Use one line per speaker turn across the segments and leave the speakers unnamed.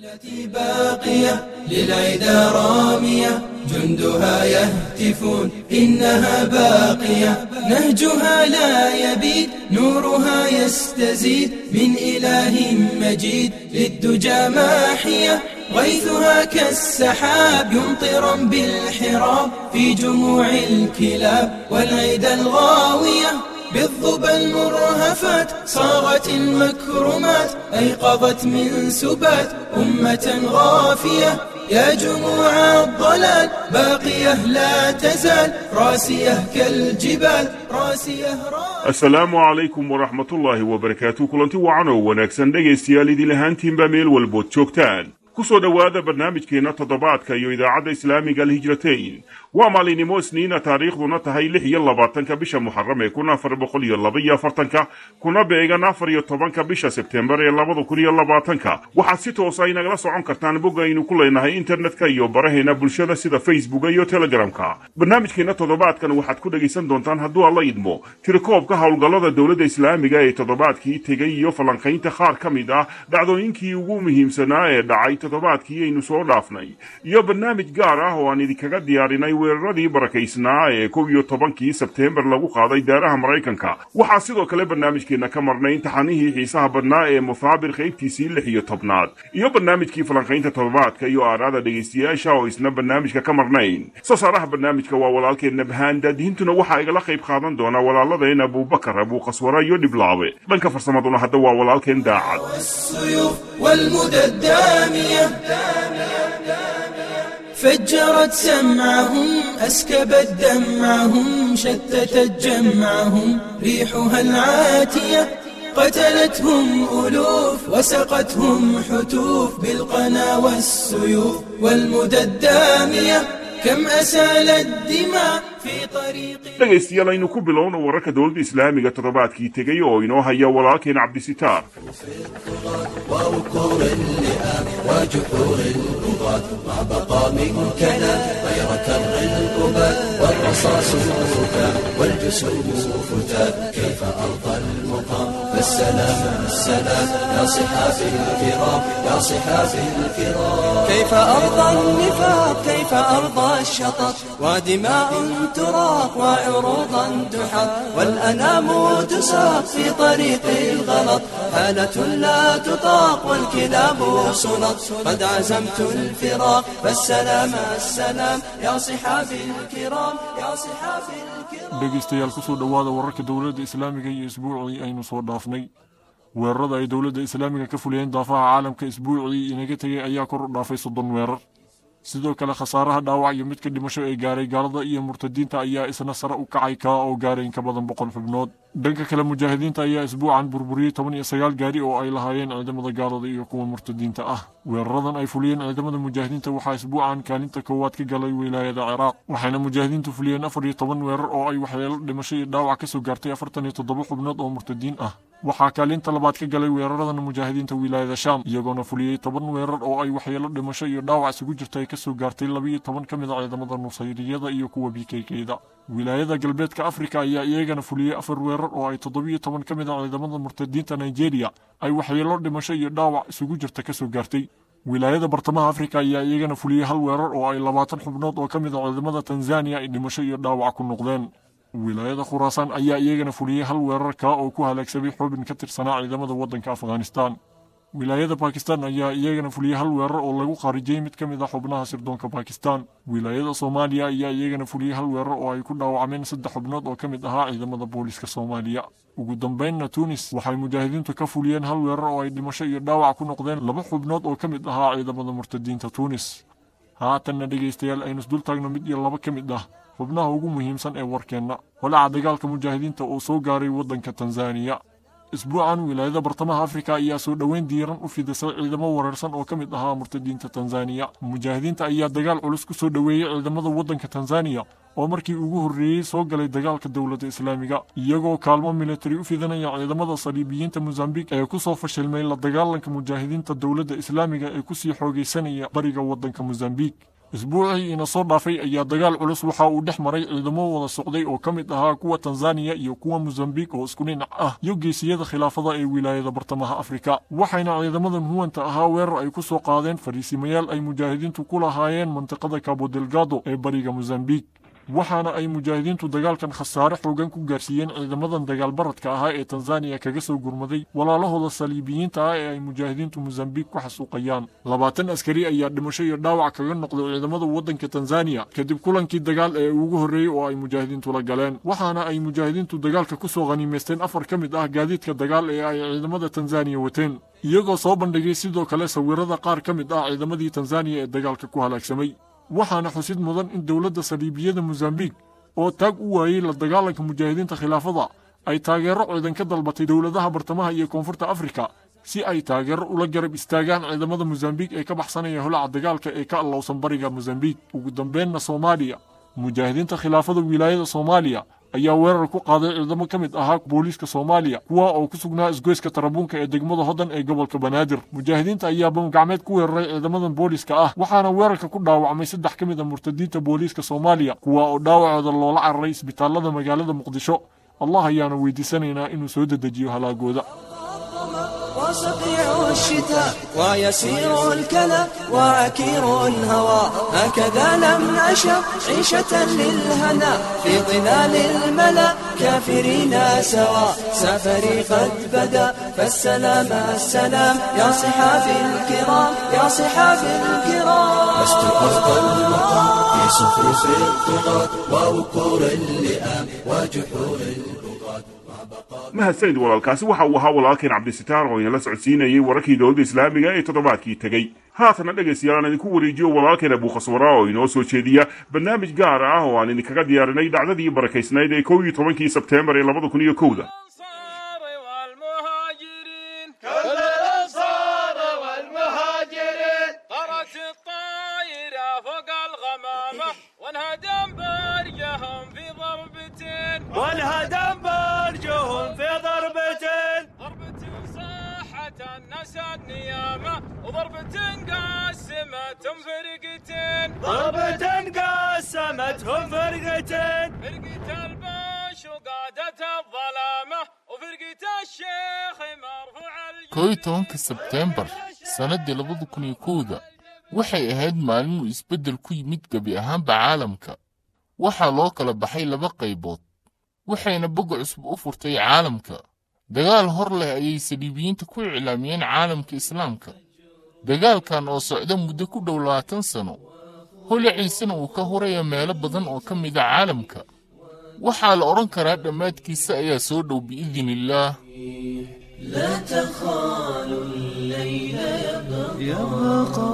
دولتي باقية للعدا رامية جندها يهتفون إنها باقية. نهجها لا يبيد نورها يستزيد من إله مجيد للدجى ماحية. غيثها كالسحاب يمطرا بالحراب في جموع الكلاب والعدا الغاوية. بالظبى المرهفات صارت المكرمات أيقظت من سبات أمة غافية. يا جموع الضلال باقية لا تزال. راسية كالجبال راسية السلام
عليكم ورحمة الله وبركاته. كل كلنتي وعنو دي لهان تيم بميل والبوت شوكتان. كسو دواد برنامج كينا تضبعت كيو إذا iyo إسلامي قال هجرتين. Waa maalinimo isniina taariikhduna tahay lix iyo labaatanka bisha muxaram ee kun afar boqol iyo laba iyo afartanka kuna beegan afar iyo tobanka bisha sebtembar ee labada kun iyo labaatanka waxaad si toosa inagala socon kartaan bogga aynu ku leenahay internetka iyo baraheena bulshada sida facebooka iyo telegramka barnaamijkeenna toddobaadkan waxaad ku dhegaysan doontaan hadduu alla idmo tirakoobka howlgallada dowladda islaamiga ee toddobaadkii tegay iyo falanqaynta qaar ka mid ah dhacdooyinkii ugu muhiimsanaa ee dhacay toddobaadkii aynu soo dhaafnay iyo barnaamij gaar ah oo aan idinkaga diyaarinay weeraradii barakaysnaa ee kow iyo tobankii sebteembar lagu qaaday daaraha maraykanka. Waxaa sidoo kale barnaamijkeenna ka marnay imtixaanihii xiisaha badnaa ee mufaabir qaybtiisii lix iyo tobnaad iyo barnaamijkii falanqaynta toddobaadka iyo aaraada dhegaystayaasha oo isna barnaamijka ka marnayn. Sasaaraha barnaamijka waa walaalkeenna bahaan daadihiintuna waxaa igala qayb qaadan doona walaaladeen abuubakar abuuqaswara iyo dhiblaabe dhanka farsamaduna hadda waa walaalkeen daacad.
فجرت سمعهم أسكبت دمعهم شتتت جمعهم ريحها العاتية قتلتهم ألوف وسقتهم حتوف بالقنا والسيوف. والمدى الدامية كم أسالت دماء في طريق
dhegaystayaal aynu ku bilowna wararka dowladda islaamiga toddobaadkii tegay oo inoo haya walaalkeen cabdisitaar
وجحور البغاة ما بقى من غير كر الأباد والرصاص ركام والجسوم فتات كيف أرضى المقام فالسلام السلام يا صحافي الكرام يا صحافي الكرام كيف أرضى النفاق كيف أرضى الشطط؟ ودماء تراق وعروضا تحط. والأنام تساق في طريق الغلط. حالة لا تطاق والكلاب صنط قد عزمت الفراق فالسلام السلام يا صحابي الكرام يا صحابي الكرام
dhegaystayaal kusoo dhowaada wararka dowladda islaamiga iyo isbuucii aynu soo dhaafnay weerarada ay dowladda islaamiga ka fuliyeen daafaha caalamka isbuucii inaga tegay ayaa kor u dhaafay soddon weerar sidoo kale khasaaraha dhaawac iyo midka dhimasho ee gaaray gaalada iyo murtadiinta ayaa isna sare u kacay kaa oo gaaray in ka badan boqol xubnood. Dhanka kale mujaahidiinta ayaa isbuucan burburiyey toban iyo sagaal gaari oo ay lahaayeen ciidamada gaalada iyo kuwa murtadiinta ah. Weeraradan ay fuliyeen ciidamada mujaahidiinta waxaa isbuucan kaalinta koowaad ka galay wilaayada ciraaq waxayna mujaahidiintu fuliyeen afar iyo toban weerar oo ay waxyeelo dhimasho iyo dhaawac ka soo gaartay afartan iyo toddoba xubnood oo murtadiin ah waxaa kaalinta labaad ka galay weeraradan mujaahidiinta wilaayada shaam iyagoona fuliyey toban weerar oo ay waxyeelo dhimasho iyo dhaawac isugu jirta ay ka soo gaartay labiyo toban ka mid a ciidamada nusayriyada iyo kuwa bikeykeeda wilaayada galbeedka afrika ayaa iyagana fuliyey afar weerar oo ay toddobiyo toban ka mid a ciidamada murtadiinta nigeria ay waxyeelo dhimasho iyo dhaawac isugu jirta ka soo gaartay. Wilaayada bartamaha afrika ayaa iyagana fuliyey hal weerar oo ay labaatan xubnood oo ka mid a ciidamada tanzaniya ay dhimasho iyo dhaawac ku noqdeen wilaayada khuraasaan ayaa iyagana fuliyey hal weerar kaa oo ku halaagsamay xubin ka tirsanaa ciidamada waddanka afghanistan. Wilaayada bakistan ayaa iyagana fuliyey hal weerar oo lagu khaarijiyey mid ka mid ah xubnaha sirdoonka bakistan wilaayada soomaaliya ayaa iyagana fuliyey hal weerar oo ay ku dhaawacmeen saddex xubnood oo ka mid ahaa ciidamada booliska soomaaliya. Ugu dambeynna tuunis waxay mujaahidiintu ka fuliyeen hal weerar oo ay dhimasho iyo dhaawac ku noqdeen laba xubnood oo ka mid ahaa ciidamada murtadiinta tuunis haatanna dhegaystayaal aynu isdul taagno mid iyo laba ka mid ah xubnaha ugu muhiimsan ee warkeenna. Holaca dagaalka mujaahidiinta oo soo gaaray waddanka tanzaniya isbuucan wilaayada bartamaha afrika ayaa soo dhoweyn diiran u fidisay ciidamo wareersan oo ka mid ahaa murtadiinta tanzaniya mujaahidiinta ayaa dagaal culus ku soo dhoweeyey ciidamada waddanka tanzaniya oo markii ugu horreeyey soo galay dagaalka dowladda islaamiga. Iyagoo kaalmo militari u fidanaya ciidamada saliibiyiinta mosambik ee ku soo fashilmay la dagaalanka mujaahidiinta dowladda islaamiga ee ku sii xoogaysanaya bariga waddanka mosambik isbuucii ina soo dhaafay ayaa dagaal culus waxa uu dhex maray ciidamo wada socday oo ka mid ahaa kuwa tanzaniya iyo kuwa mosambiq oo isku dhinac ah iyo geesiyada khilaafada ee wilaayada bartamaha afrika. Waxayna ciidamadan huwanta ahaa weerar ay ku soo qaadeen fariisimayaal ay mujaahidiintu ku lahaayeen mantiqada cabo delgado ee bariga mosambiq waxaana ay mujaahidiintu dagaalkan khasaare xoogan ku gaarsiiyeen ciidamadan dagaalbaradka ahaa ee tanzaniya kaga soo gurmaday walaalahooda saliibiyiinta ah ee ay mujaahidiintu mosambiq ku xasuuqayaan. Labaatan askari ayaa dhimasho iyo dhaawac kaga noqday ciidamada waddanka tanzaniya kadib kulankii dagaal ee ugu horreeyey oo ay mujaahidiintu la galeen. Waxaana ay mujaahidiintu dagaalka ku soo khaniimaysteen afar ka mid ah gaadiidka dagaal ee ay ciidamada tanzaniya wateen. Iyagoo soo bandhigay sidoo kale sawirada qaar ka mid ah ciidamadii tanzaniya ee dagaalka ku halaagsamay waxaana xusid mudan in dowladda saliibiyada mosambiq oo taag u waayey la dagaalanka mujaahidiinta khilaafada ay taageero ciidan ka dalbatay dowladaha bartamaha iyo koonfurta afrika si ay taageero ula garab istaagaan ciidamada mosambiq ee ka baxsanaya holaca dagaalka ee ka allowsan bariga mosambiq ugu dambeenna soomaaliya. Mujaahidiinta khilaafada wilaayada soomaaliya ayaa weerar ku qaaday ciidamo ka mid ahaa booliiska soomaaliya kuwa oo ku sugnaa isgoyska tarabuunka ee degmada hoddan ee gobolka banaadir. Mujaahidiinta ayaa bamgacmeed ku weeraray ciidamadan booliiska ah waxaana weerarka ku dhaawacmay saddex ka mid a murtadiinta booliiska soomaaliya kuwa oo dhaawacooda loola cararay isbitaalada magaalada muqdisho. Allah ayaana weydiisanaynaa inuu soo dedejiyo halaagooda
وصقيع الشتاء ويسير الكلى وعكير الهوى. هكذا لم نشأ عيشة للهنا في ظلال الملا كافرين سوا. سفري قد بدا فالسلام السلام. يا صحابي الكرام يا صحابي الكرام.
لست المقام في صفوف الطغاة ووقور اللئام وجحور
mahadsanid walaalkaasi? Waxa uu ahaa walaalkeen cabdisitaar oo inala socodsiinayay wararkii dowladda islaamiga ee toddobaadkii tegey haatana dhegaystayaal aan idinku wareejiyo walaalkeen abuukhaswara oo inoo soo jeediya barnaamij gaar ah oo aan idinkaga diyaarinay dhacdadii barakaysnayd ee kow iyo tobankii sebteembar ee labada kun iyo kowda
مرة وضربة قاسمتهم فرقتين.
ضربة قاسمتهم فرقتين.
فرقة البش وقادة الظلامة وفرقة الشيخ مرفوع
كوي تونك سبتمبر سنة دي لبضو كوني كودا. وحي أهد مالمو اسبدل كوي ميتقا بأهم بعالمك. وحا لوكا لبحي لبقى يبوت. وحي بقع أسبوع فرتي عالمك. دقال هرله أي سليبيين تكوي علاميين عالم كإسلامك. دقال كان أو سعدا مدكو دولاتان سنو هولي عيسان أو كهوريا ميلة بدن أو كميدا عالمك. وحال أورانك راد ماد كيسا أي سودو بإذن الله.
لا تخال الليل يبقى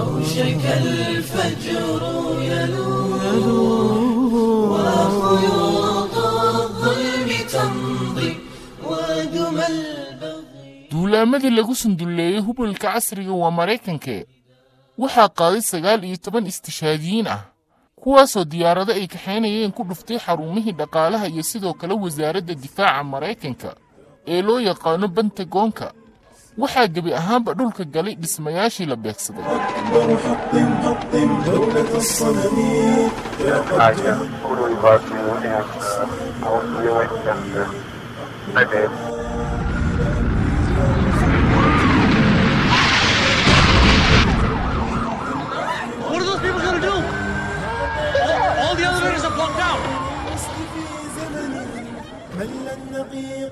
أوشك الفجر يلو وخيوم
duulaamadii lagu sundulleeyey hubalka casriga waa maraykanke waxaa qaaday sagaal iyo toban istishaadiyiin ah kuwaasoo diyaarado ay kaxaynayeen ku dhuftay xarumihii dhaqaalaha iyo sidoo kale wasaaradda difaaca maraykanka ee loo yaqaano bentagoonka waxaa gebi ahaanba dhulka galay dhismayaashii la beegsaday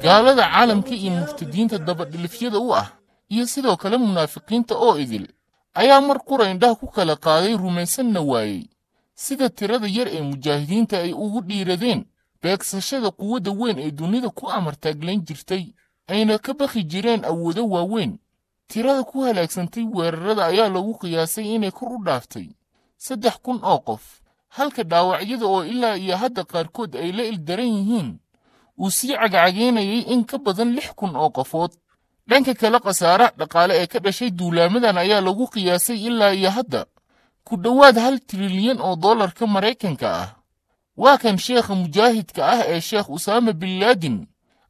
gaalada caalamka iyo murtadiinta dabadhilifyada u ah iyo sidoo kale munaafiqiinta oo idil ayaa mar qura indhaha ku kala qaaday rumaysanna waayey. Sida tirada yar ee mujaahidiinta ay ugu dhiiradeen beegsashada quwadda weyn ee dunida ku amartaaglayn jirtay ayna ka bakhi jireen awoodo waaweyn. Tirada ku halaagsantay weerarada ayaa lagu qiyaasay inay kor u dhaaftay. Saddex kun oo qof halka dhaawacyada oo ilaa iyo hadda qaarkood ay la ildaran yihiin uu sii cagcagaynayay in ka badan lix kun oo qofood. Dhanka kale khasaaraha dhaqaale ee ka dhashay duulaamadan ayaa lagu qiyaasay ilaa iyo hadda ku dhowaad hal trilyan oo dollarka maraykanka ah. Waa kan sheekha mujaahidka ah ee sheekh usaama bin laadin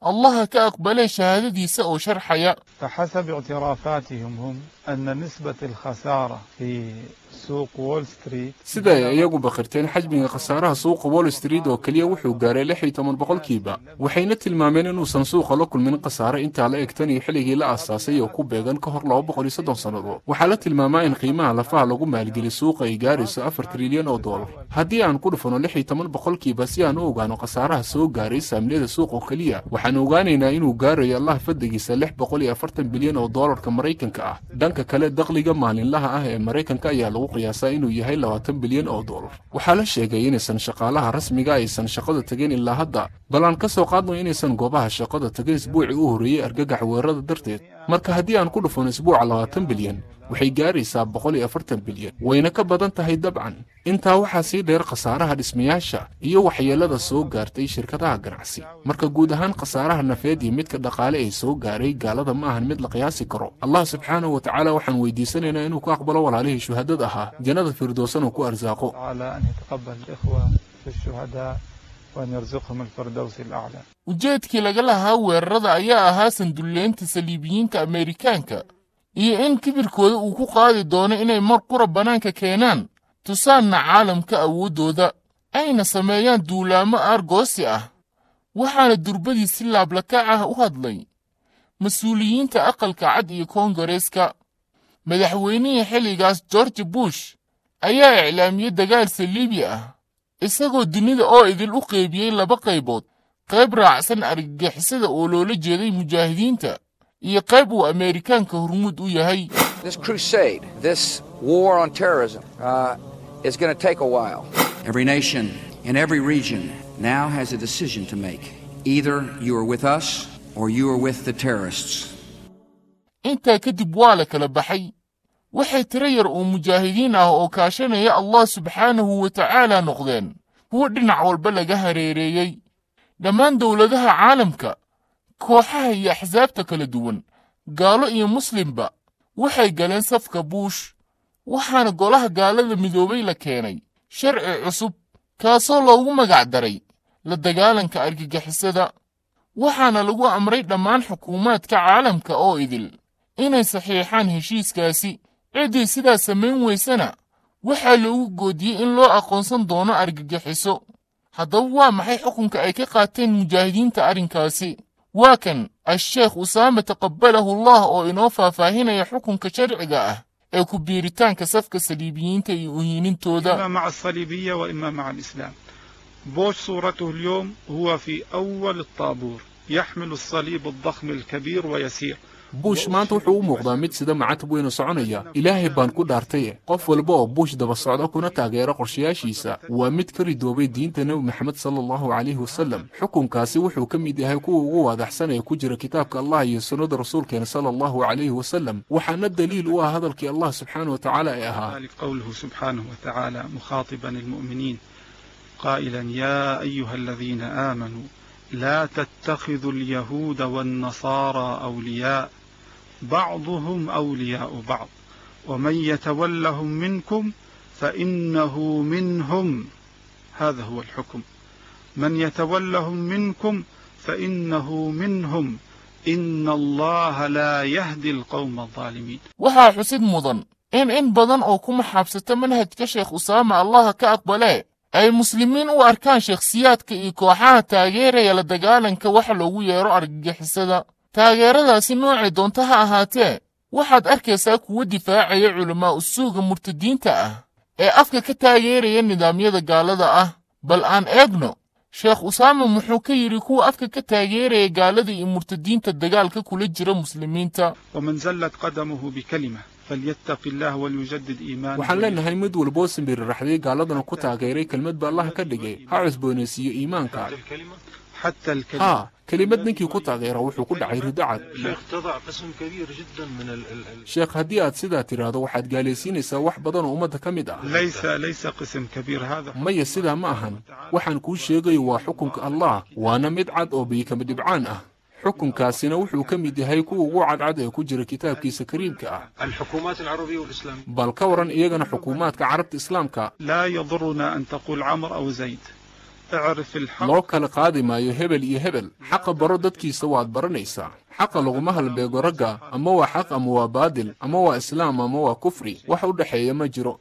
allaha ka aqbalay shahaadadiisa oo sharxaya.
أن نسبة الخسارة في سوق وول ستريت
sida ay iyaguba qirteen xajmiga khasaaraha suuqa wall street oo keliya wuxuu gaaray lix iyo toban boqolkiiba waxayna tilmaameen inuusan suuqa la kulmin khasaare intaa la eg tan iyo xilligii la aasaasay oo ku beegan ka hor laba boqol iyo soddon sannadood waxaa la tilmaamaa in qiimaha lafaha lagu maalgeliy suuqa ay gaarayso afar trilyan oo dollar haddii aan ku dhufano lix iyo toban boqolkiiba si aan u ogaano khasaaraha soo gaaray saamiliyada suuq oo keliya waxaan ogaanaynaa inuu gaarayo allah fadligiisa lix boqol iyo afartan bilyan oo doolarka maraykanka ah dhanka kale dakhliga maalinlaha ah ee maraykanka ayaa lagu qiyaasaa inuu yahay labaatan bilyan oo dollar waxaa la sheegay inaysan shaqaalaha rasmiga aysan shaqada tegin ilaa hadda. Bal aan ka soo qaadno inaysan goobaha shaqada tegin isbuucii u horreeyey argagax weerarada darteed. Marka haddii aan ku dhufano isbuuca labaatan bilyan waxay gaaraysaa boqol iyo afartan bilyan. Wayna ka badan tahay dabcan. Intaa waxaa sii dheer khasaaraha dhismayaasha iyo waxyeelada soo gaartay shirkadaha ganacsi. Marka guud ahaan khasaaraha nafeed iyo midka dhaqaale ee soo gaaray gaalada ma ahan mid la qiyaasi karo. Allah subxaanahu watacaala waxaan weydiisanaynaa inuu ku aqbalo walaalihii shuhadada ahaa jannada firdoosan oo ku arsaaqo.
Ujeedkii laga lahaa weerarada ayaa ahaa sanduleynta saliibiyiinta amerikaanka iyo in kibirkooda uu ku qaadi doono inay mar qura bannaanka keenaan. Tusaanna caalamka awooddooda. Ayna sameeyaan duulaamo aargoosi ah. Waxaana durbadii si laablakac ah u hadlay. Mas'uuliyiinta aqalka cad iyo koongareeska. Madaxweynihii xilligaas george bush ayaa iclaamiyey dagaal saliibi ah. Isagoo dunida oo idil u qeybiyey laba qaybood. Qayb raacsan argagixisada oo loola jeeday mujaahidiinta iyo qayb uu ameerikaanka hormuud u yahay
This crusade, this war on terrorism, uh, is going to take a while.
Every nation in every region now has a decision to make. Either you are with us or you are with the terrorists.
intaa kadib waa la kala baxay waxay tiro yar oo mujaahidiin ah oo kaashanaya allah subxaanahu wa tacaala noqdeen kuwo dhinac walba laga hareereeyey dhammaan dowladaha caalamka kooxaha iyo axsaabta kala duwan gaalo iyo muslimba waxay galeen safka buush waxaana golaha gaalada midoobay la keenay. Sharci cusub kaasoo loogu magac daray la dagaalanka argagixisada waxaana lagu amray dhammaan xukuumaadka caalamka oo idil. Inay saxiixaan heshiiskaasi ciddii sidaas samayn weysana waxaa loogu goodiyey in loo aqoonsan doono argagixiso. Haddaba waa maxay xukunka ay ka qaateen mujaahidiinta arrinkaasi واكن الشيخ أسامة تقبله الله أو إنوفا فاهنا يحكم كشرعقه أو كبيرتان كسفك صليبيين تيؤهينين تودا.
إما مع الصليبية وإما مع الإسلام. بوش صورته اليوم هو في أول الطابور. يحمل الصليب الضخم الكبير ويسير.
buush maanta wuxuu u muuqdaa mid sida macatib weynu soconaya ilaahay baan ku dhaartaye qof walba oo buush daba socda kuna taageera qorshayaashiisa waa mid ka ridoobay diinta nebi maxamed sala allahu calayhi wasallam xukunkaasi wuxuu ka mid yahay kuwa ugu waadaxsan ee ku jira kitaabka allah iyo sunnada rasuulkeena sala allahu calayhi wasallam waxaana daliil u ah hadalkii allah subxaana wa tacaala ee ahaa
ذلك قوله سبحانه وتعالى مخاطبا المؤمنين قائلا يا أيها الذين آمنوا لا تتخذوا اليهود والنصارى أولياء بعضهم أولياء بعض. ومن يتولهم منكم فإنه منهم. هذا هو الحكم. من يتولهم منكم فإنه منهم. إن الله لا يهدي القوم الظالمين.
وها حسين مضن. إن إن بضن أو كم حبسة منهج كشيخ أسامة. الله كأقبله. أي مسلمين وأركان شخصيات كإيكوحان تاجيري يلدقالن كوحل ويارو أرجح السدى taageeradaasi noocay doonto ha ahaatee waxaad arkaysaa kuwa difaacaya culammaa usuuga murtadiinta ah ee afka ka taageeraya nidaamyada gaalada ah. Bal aan eegno sheekh usaama muxuu ka yidhi kuwa afka ka taageeraya gaalada iyo murtadiinta dagaalka kula jira muslimiinta.
waxaan leenahay mid walboo sambiri raxday gaaladana ku taageeray kelmad ba allaha ka dhigay ha cusboonaysiiyo iimaanka kelimad ninkii ku taageera wuxuu ku dhacay
ridacad
sheekh haddii aad sidaa tidhaahdo waxaad gaalaysiinaysaa wax badan oo ummadda ka mid ah maya sidaa ma ahan waxaan kuu sheegayo waa xukunka allah waana mid cad oo biyikama dhibcaan ah xukunkaasina wuxuu ka mid yahay kuwa ugu cadcad ee ku jira kitaabkiisa kariimka ah bal ka waran iyagana xukuumaadka carabta islaamka loo kala qaadi maayo hebel iyo hebel. Xaqa baro dadkiisa waad baranaysaa. Xaqa laguma halbeego ragga ama waa xaq ama waa baadil ama waa islaam ama waa kufri. Wax u dhexeeya ma jiro.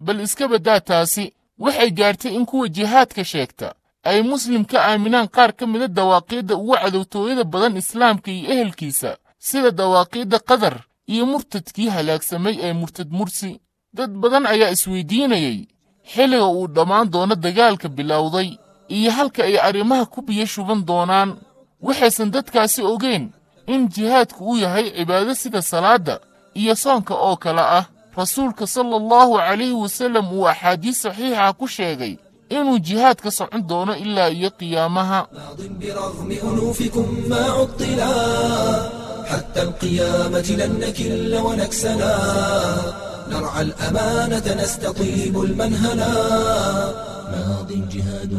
Bal iska baddaa taasi waxay gaartay in kuwa jihaadka sheegta. Ay muslim ka aaminaan qaar ka mida dawaaqiidda ugu cadowtooyada badan islaamka iyo ehelkiisa sida dawaaqiidda qadar iyo murtadkii halaagsamay ee murtad mursi dad badan ayaa isweydiinayey xilliga uu dhammaan doono dagaalka bilowday iyo halka ay arrimaha ku biyo shuban doonaan. Waxaysan dadkaasi ogeyn in jihaadku uu yahay cibaado sida salaadda iyo soonka oo kale ah. Rasuulka sala allahu calayhi wasallam uu axaadiis saxiixa ku sheegay inuu jihaadka socon doono ilaa iyo qiyaamaha
برغم أنوفكم ما عطلا حتى القيامة لن نكل ونكسلا نرعى الأمانة نستطيب المنهلا ماض جهاد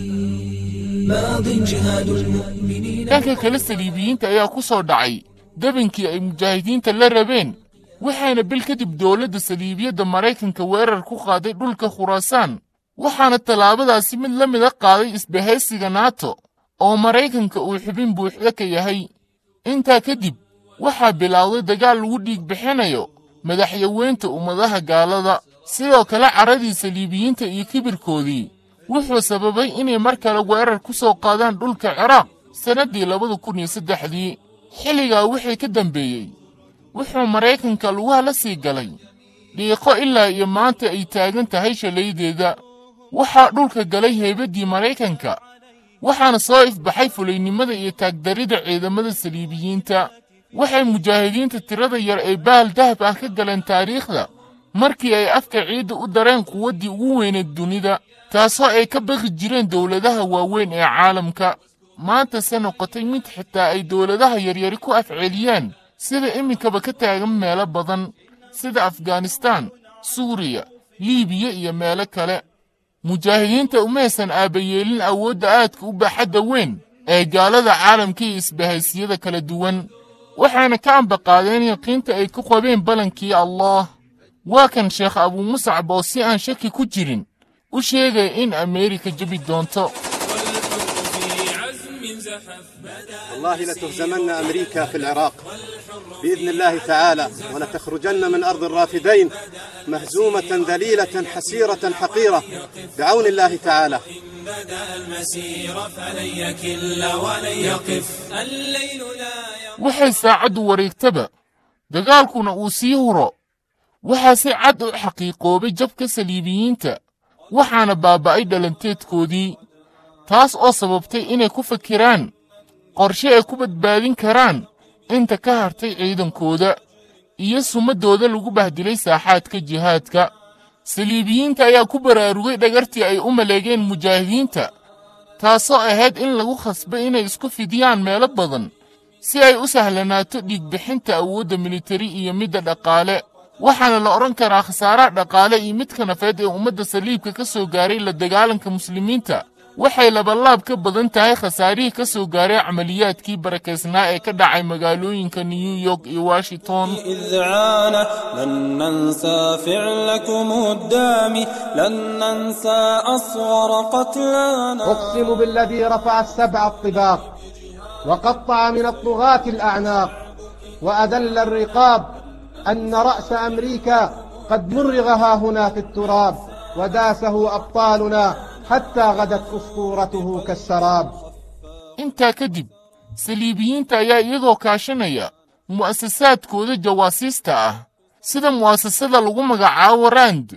المؤمنين ماض جهاد المؤمنين
dhanka kale saliibiyiinta ayaa ku soo dhacay dabinkii ay mujaahidiinta la rabeen waxaana bil kadib dowladda saliibiyadda maraykanka weerar ku qaaday dhulka khuraasaan waxaana tallaabadaasi mid la mida qaaday isbahaysiga naato oo maraykanka uu xubin buuxda ka yahay intaa kadib waxaa bilowday dagaal lagu dhiig bixinayo madaxyaweynta ummadaha gaalada sidoo kale carradii saliibiyiinta iyo kibirkoodii. Wuxuu sababay inay mar kale weerar ku soo qaadaan dhulka ciraaq sannaddii labada kun iyo saddexdii. Xilligaa wixii ka dambeeyey wuxuu maraykanka lugaha la sii galay. Dhiiqo ilaa iyo maanta ay taagan tahay shalaydeeda waxaa dhulka galay heebaddii maraykanka waxaana soo ifbaxay fulaynimada iyo taagdarida ciidamada saliibiyiinta waxay mujaahidiinta tirada yar ee bahal dahab ah ka galeen taariikhda markii ay afka ciidda u dareen quwaddii ugu weyneed dunida taasoo ay ka baqi jireen dowladaha waaweyn ee caalamka. Maantase noqotay mid xitaa ay dowladaha yaryari ku afceliyaan sida iminkaba ka taagan meelo badan sida afghanistaan suuriya liibiya iyo meelo kale. Mujaahidiinta umaysan aabbayeelin awoodda aadka u baaxadda weyn ee gaalada caalamka iyo isbahaysiyada kala duwan waxayna ka ambaqaadeen yaqiinta ay ku qabeen ballankii allaah waa kan sheekh abuu muscab oo si aan shaki ku jirin u sheegaya in ameerika jebi doonto
والله لتهزمن أمريكا في العراق بإذن الله تعالى ولتخرجن من أرض الرافدين مهزومة ذليلة حسيرة حقيرة بعون الله تعالى
waxay saacaddu wareegtaba dagaalkuna uu sii huro waxaa si cad u xaqiiqoobay jabka saliibiyiinta waxaana baaba'ay dhalanteedkoodii taas oo sababtay inay ku fakiraan qorshe ay ku badbaadin karaan inta ka hartay ciidankooda iyo sumaddooda lagu bahdilay saaxaadka jihaadka saliibiyiinta ayaa ku baraarugay dhagartii ay u maleegeen mujaahidiinta taasoo ahayd in lagu khasbay inay isku fidiyaan meelo badan si ay u sahlanaato dhiigbixinta awoodda militari iyo midda dhaqaale. Waxaana la odhan karaa khasaaraha dhaqaale iyo midka nafeed ee ummadda saliibka ka soo gaaray la dagaalanka muslimiinta waxay labalaab ka badan tahay khasaarihii ka soo gaaray camaliyaadkii barakaysnaa ee ka dhacay magaalooyinka new york iyo washington.
لن ننسى فعلكم الدامي لن ننسى أصغر قتلانا
أقسم بالذي رفع السبع الطباق وقطع من الطغاة الأعناق وأذل الرقاب أن رأس أمريكا قد مرغ ها هنا في التراب وداسه أبطالنا xataa kadad uskuuratuhu kasaraab
intaa ka dib saliibiyiinta ayaa iyagoo kaashanaya mu'asasaadkooda jawaasiista ah sida mu'asasada lagu magacaabo rand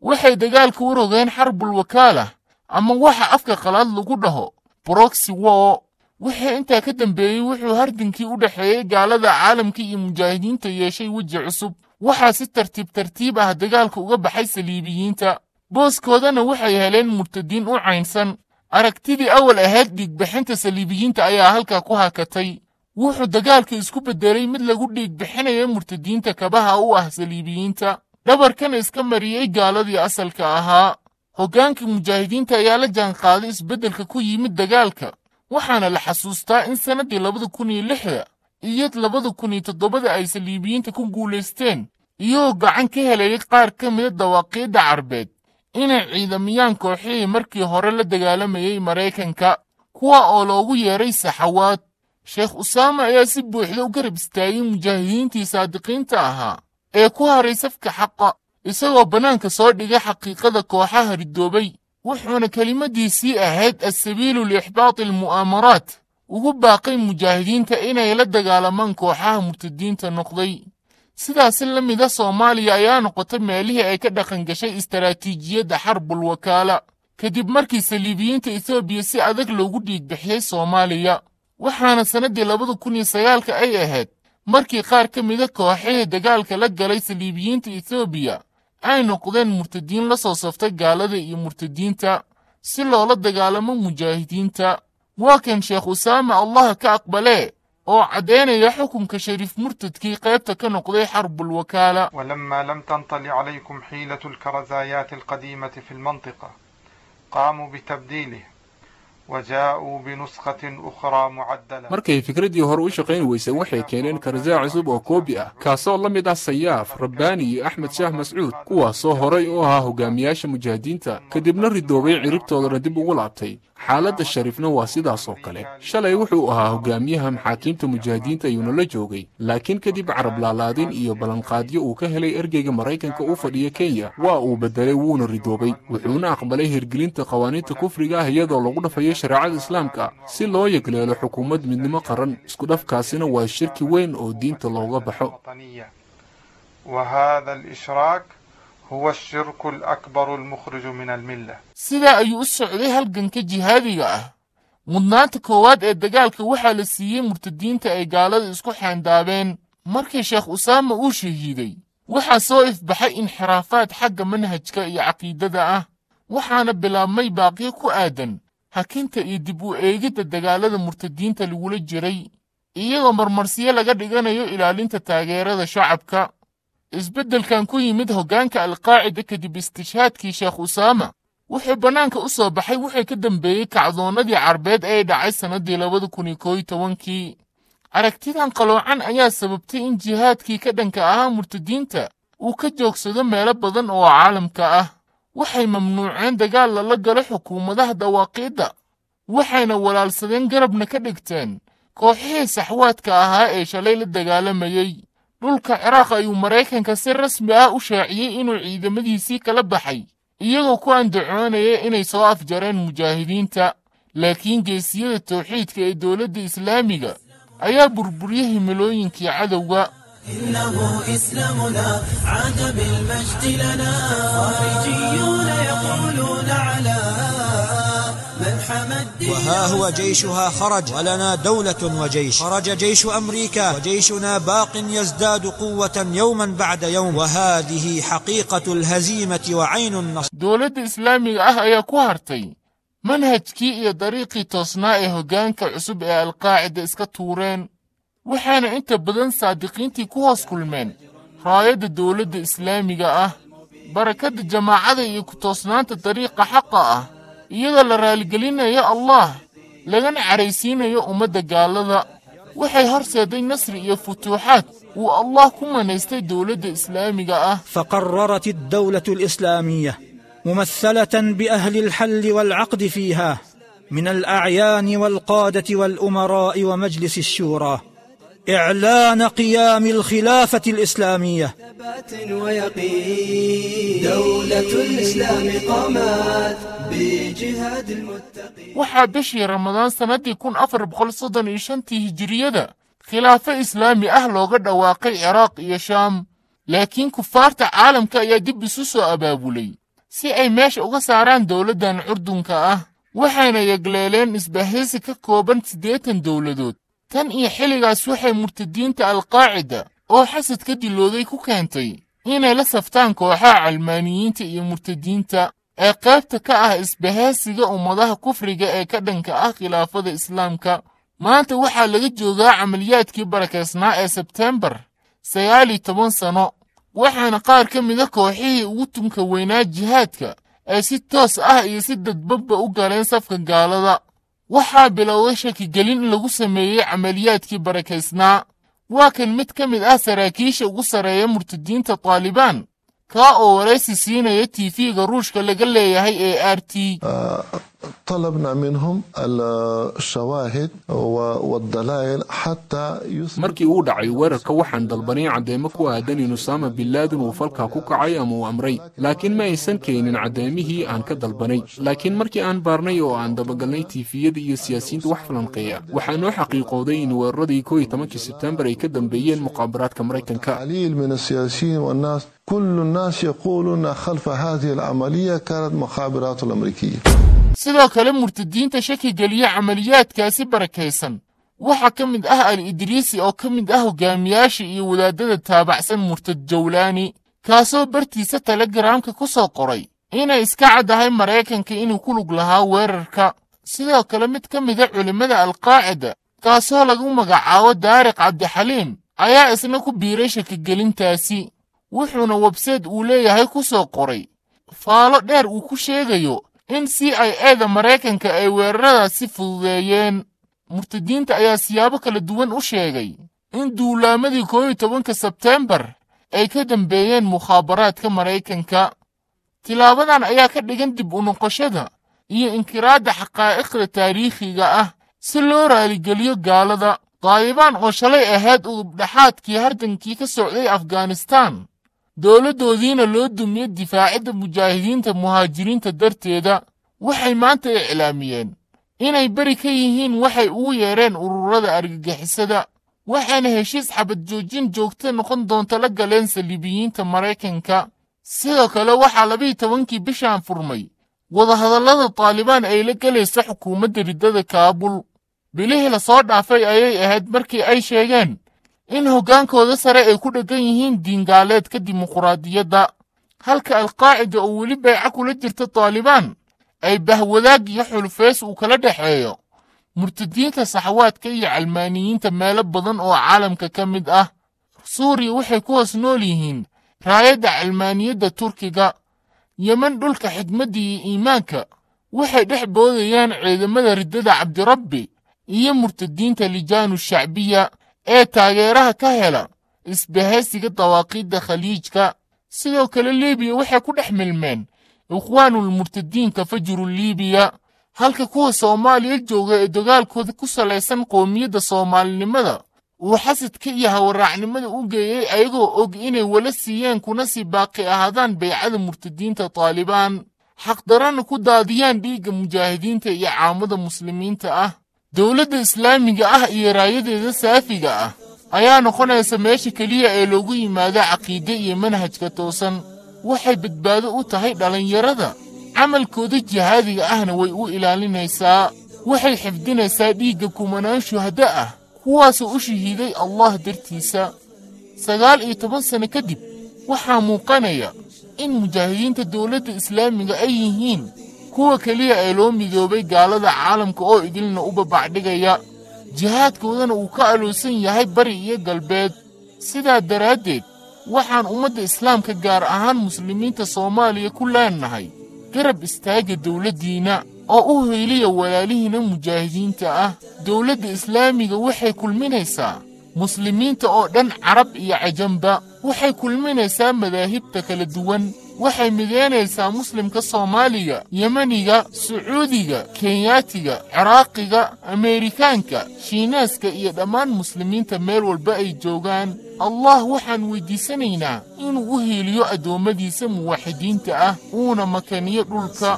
waxay dagaalka u rogeen xarbul wakaalah ama waxa afka qalaad lagu dhaho broxi wo wixii intaa ka dambeeyey wuxuu hardinkii u dhexeeyey gaalada caalamka iyo mujaahidiinta yeeshay weji cusub waxaa si tartiib tartiib ah dagaalka uga baxay saliibiyiinta booskoodana waxay heleen murtadiin u caynsan. Aragtidii awal ahayd dhiigbixinta saliibiyiinta ayaa halkaa ku hakatay. Wuxuu dagaalka isku beddelay mid lagu dhiigbixinaya murtadiinta kabaha u ah saliibiyiinta. Dhabarkana iska mariyey gaaladii asalka ahaa. Hoggaankii mujaahidiinta ayaa la jaanqaaday isbeddelka ku yimid dagaalka waxaana la xasuustaa in sannaddii labada kun iyo lixda iyo labada kun iyo toddobada ay saliibiyiinta ku guulaysteen iyagoo gacan ka helayay qaar ka mida dawaaqiidda carbeed inay ciidamiyaan kooxihii markii hore la dagaalamayey maraykanka kuwa oo loogu yeedhay saxawaad. Sheekh usaama ayaa si buuxda u garab istaagay mujaahidiintii saadiqiinta ahaa ee ku haray safka xaqa isagoo bannaanka soo dhigay xaqiiqada kooxaha ridoobay wuxuuna kelimadiisii ahayd assabiilu liixbaati almu'aamaraat ugu baaqay mujaahidiinta inay la dagaalamaan kooxaha murtadiinta noqday sidaasi la mida soomaaliya ayaa noqotay meelihii ay ka dhaqan gashay istaraatiijiyadda xarbul wakaala. Kadib markii saliibiyiinta etoobiya si adag loogu dhiigbixiyey soomaaliya waxaana sannaddii labada kun iyo sagaalka ay ahayd markii qaar ka mida kooxihii dagaalka la galay saliibiyiinta etoobiya ay noqdeen murtadiin la soo saftay gaalada iyo murtadiinta si loola dagaalamo mujaahidiinta. Waa kan sheekh usaama allaha ka aqbalee oo caddaynaya xukunka shariif murtadkii qaybta ka noqday xarbul wakaala.
Walamaa lam tantali calaykum xiilatu lkarazayaat alqadiimati fi lmantiqa. Qaamuu bitabdiilih
markay fikraddii hore u shaqayn weyseen waxay keeneen karzaac cusub oo koobi ah kaasoo la mid ah sayaaf rabbaani iyo axmed shaah mascuud kuwaasoo horay u ahaa hogaamiyaasha mujaahidiinta kadibna ridoobay ciribtoodana dib ugu laabtay xaaladda shariifna waa sidaas oo kale. Shalay wuxuu ahaa hogaamiyaha maxaakiimta mujaahidiinta ayuuna la joogay laakiin kadib carab laalaadin iyo ballanqaadyo uu ka helay ergeyga maraykanka u fadhiya kenya waa uu bedelay wuuna ridoobay wuxuuna aqbalay hirgelinta qawaaniinta kufriga ah iyadoo lagu dhafayo shareecada islaamka. Si loo yegleelo xukuumad midnimo qaran isku dhafkaasina waa shirki weyn oo diinta looga baxo
huwa ashirku alakbaru almukhriju min almilla
sidaa ayuu u socday halganka jihaadiga ah mudnaanta koowaad ee dagaalka waxaa la siiyey murtadiinta ay gaalada isku xaandaabeen. Markii sheekh usaama uu shahiiday waxaa soo ifbaxay inxiraafaad xagga manhajka iyo caqiidada ah. Waxaana bilaabmay baaqyo ku aadan hakinta iyo dib u eegidda dagaallada murtadiinta lagula jiray iyagoo marmarsiyo laga dhiganayo ilaalinta taageerada shacabka isbeddelkan ku yimid hoggaanka alqaacida kadib istishhaadkii sheekh usaama wuxuu bannaanka u soo baxay wixii ka dambeeyey kacdoonnadii carbeed ee dhacay sannaddii labada kun iyo kooyo tobankii. Aragtidan qaloocan ayaa sababtay in jihaadkii ka dhanka ahaa murtadiinta uu ka joogsado meelo badan oo caalamka ah. Waxay mamnuuceen dagaal lala galo xukuumadaha dawaaqiidda waxayna walaalsadeen garabna ka dhigteen kooxihii saxwaadka ahaa ee shalay la dagaalamayey dhulka ciraaq ayuu maraykanka si rasmi ah u shaaciyey inuu ciidamadiisii kala baxay iyagoo ku andacoonaya inay soo afjareen mujaahidiinta. Laakiin geesiyada tawxiidka ee dowladda islaamiga ayaa burburiyey himilooyinkii cadowga
وها هو جيشها خرج. ولنا دولة وجيش. خرج جيش أمريكا. وجيشنا باق يزداد قوة يوما بعد يوم. وهذه حقيقة الهزيمة وعين النصر.
دولة إسلامي أها يكوهرتي منهج كي طريق تصنع هجان كعسب القاعدة إسكتورين وحان أنت بدن صادقين تي كوهس كل من. رايد دولة إسلامي أه. بركة جماعة يكتصنان طريق حقا أه. Iyadoo la raaligelinayo allah lagana caraysiinayo ummadda gaalada waxay horseeday nasri iyo futuuxaad uu allah ku manaystay dowladda islaamiga ah
فقررت الدولة الإسلامية ممثلة بأهل الحل والعقد فيها من الأعيان والقادة والأمراء ومجلس الشورى إعلان قيام الخلافة الإسلامية
ثبات ويقين دولة الإسلام قامت بجهاد المتقين
waxaa bishii ramadaan sannaddii kun afar boqol soddon iyo shantii hijiriyada khilaafo islaami ah looga dhawaaqay ciraaq iyo shaam laakiin kufaarta caalamka ayaa dib isu soo abaabulay si ay meesha uga saaraan dowladdan curdunka ah waxayna yegleeleen isbahaysi ka kooban siddeetan dowladood tan iyo xilligaas waxay murtadiinta alqaacida oo xasad ka dilooday ku keentay inay la saftaan kooxaha calmaaniyiinta iyo murtadiinta ee qaybta ka ah isbahaysiga ummadaha kufriga ee ka dhanka ah khilaafada islaamka. Maanta waxaa laga joogaa camaliyaadkii barakaysnaa ee sebteembar sagaal iyo toban sano waxaana qaar ka mida kooxihii ugu tunka weynaa jihaadka ay si toos ah iyo si dadbadba u galeen safka gaalada waxaa bilowday shakigelin in lagu sameeyey camaliyaadkii barakaysnaa waa kan mid ka mid ah saraakiisha ugu sarreeya murtadiinta taalibaan kaa oo waraysi siinaya tv-ga ruushka laga leeyahay ee r t
طلبنا منهم الشواهد والدلائل حتى
markii uu dhacay weerarka waxaan dalbanay caddeemo ku aadan in usaama bin laadin uu falkaa ku kacay ama uu amray laakiin ma aysan keenin caddeemihii aan ka dalbanay laakiin markii aan baarnay oo aan dabagalnay tiifiyada iyo siyaasiyiinta wax falanqeeya waxaa noo xaqiiqooday in weeraradii koo iyo tobankii sebtembar ay ka dambeeyeen muqaabaraadka maraykanka
قليل من السياسيين والناس كل الناس يقولون خلف هذه العملية كانت مخابرات الأمريكية
sidoo kale murtadiinta shaki geliya camaliyaadkaasi barakaysan. Waxaa ka mid ah al idriisi oo ka mid ah hogaamiyaasha iyo wadaadada taabacsan murtad jawlaani kaasoo bartiisa telegaraamka ku soo qoray. Inay iska caddahay maraykanka inuu ku lug lahaa weerarka. Sidoo kale mid ka mida culimmada alqaacida kaasoo lagu magacaabo daariq cabdixaliim ayaa isna ku biiray shakigelintaasi wuxuuna webseed uu leeyahay ku soo qoray. Faalo dheer uu ku sheegayo in c i eda maraykanka ay weeraradaasi fududeeyeen. Murtadiinta ayaa siyaabo kala duwan u sheegay. In duulaamadii koo iyo tobanka sebteembar ay ka dambeeyeen mukhaabaraadka maraykanka. Tilaabadan ayaa ka dhigan dib u noqoshada iyo inkiraadda xaqaa'iqda taariikhiga ah si loo raaligeliyo gaalada. Daayibaan oo shalay ahayd udubdhaxaadkii hardankii ka socday afghanistaan dowladdoodiina loo dumiye difaacidda mujaahidiinta muhaajiriinta darteeda waxay maanta iclaamiyeen inay beri ka yihiin waxay ugu yeedheen ururada argagixisada waxaana heshiis xabad joojin joogta noqon doonta la galeen saliibiyiinta maraykanka. Sidoo kale waxaa labiiyo tobankii bishaan furmay wadahadallada taalibaan ay la gelayso xukuumadda riddada kaabul. Bilihii la soo dhaafay ayay ahayd markii ay sheegeen in hoggaankooda sare ay ku dheggan yihiin diingaaleedka dimuquraadiyadda halka alqaacida oo weli bayca kula jirta taalibaan ay bahwadaag iyo xulufeys uu kala dhexeeyo murtadiinta saxawaadka iyo calmaaniyiinta meelo badan oo caalamka ka mid ah suuriya waxay ku hoos nool yihiin raayadda calmaaniyadda turkiga yeman dhulka xigmadda iyo iimaanka waxay dhex boodayaan ciidamada riddada cabdirabbi iyo murtadiinta lijaanu shacbiya ee taageeraha ka hela isbahaysiga dawaaqiidda khaliijka. Sidoo kale libiya waxay ku dhex milmeen ikhwaanulmurtadiinka fajru liibiya halka kuwa soomaaliya jooga ee dagaalkooda ku salaysan qoomiyadda soomaalinimada. Uu xasadka iyo hawaraacnimada u geeyey ayagoo og inay wala siiyeen kuna sii baaqi ahaadaan baycada murtadiinta taalibaan. Xaqdarana ku daadiyaan dhiigga mujaahidiinta iyo caamada muslimiinta ah dowladda islaamiga ah iyo raayadeeda saafiga ah ayaa noqonaysa meesha keliya ee loogu yimaado caqiide iyo manhajka toosan. Waxay badbaado u tahay dhallinyarada. Camalkooda jihaadiga ahna way u ilaalinaysaa. Waxay xifdinaysaa dhiigga kumanaan shuhado ah kuwaasoo u shahiiday allah dartiisa. Sagaal iyo toban sano kadib waxaa muuqanaya in mujaahidiinta dowladda islaamiga ay yihiin kuwa keliya ee loo midoobay gaalada caalamka oo idilna u babacdhigaya jihaadkoodana uu ka aloosan yahay bari iyo galbeed. Sidaa daraaddeed waxaan ummadda islaamka gaar ahaan muslimiinta soomaaliya ku leennahay garab istaaga dowladdiinna oo u heyliya walaalihiinna mujaahidiinta ah. Dowladda islaamiga waxay kulminaysaa muslimiinta oo dhan carab iyo cajamba waxay kulminaysaa madaahibta kala duwan waxay mideynaysaa muslimka soomaaliga yemaniga sacuudiga kenyaatiga ciraaqiga ameerikaanka shiinaaska iyo dhammaan muslimiinta meel walba ay joogaan. Allah waxaan weyddiisanaynaa inuu u hiiliyo addoommadiisa muwaaxidiinta ah uuna makaniyo dhulka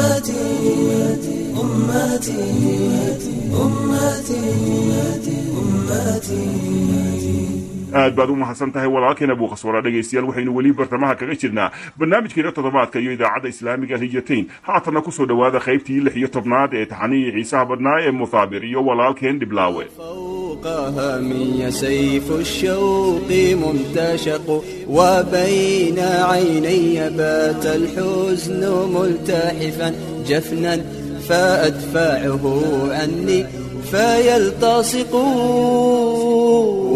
أمتي أمتي أمتي أمتي أمتي
aad baad u mahadsan tahay walaalkeen abuuqaswara dhegaystayaal waxaynu weli bartamaha kaga jirnaa barnaamijkeena toddobaadka iyo idaacadda islaamiga alhijatayn haatanna ku soo dhowaada qaybtii lix iyo tobnaad ee taxanihii xiisaha badnaa ee muhaabir iyo walaalkeen dhiblaawe
فوقها من سيف الشوق ممتشق وبين عيني بات الحزن ملتحفا. جفنا فأدفعه عني فيلتصق.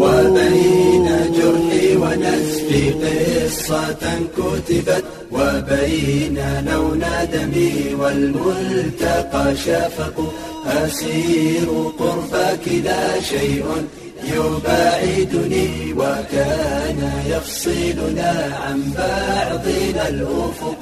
وبين جرحي ونزفي قصة كتبت وبين لون دمي والملتقى شفق. أسير قربك لا شيء. يباعدني وكان يفصلنا عن بعضنا الأفق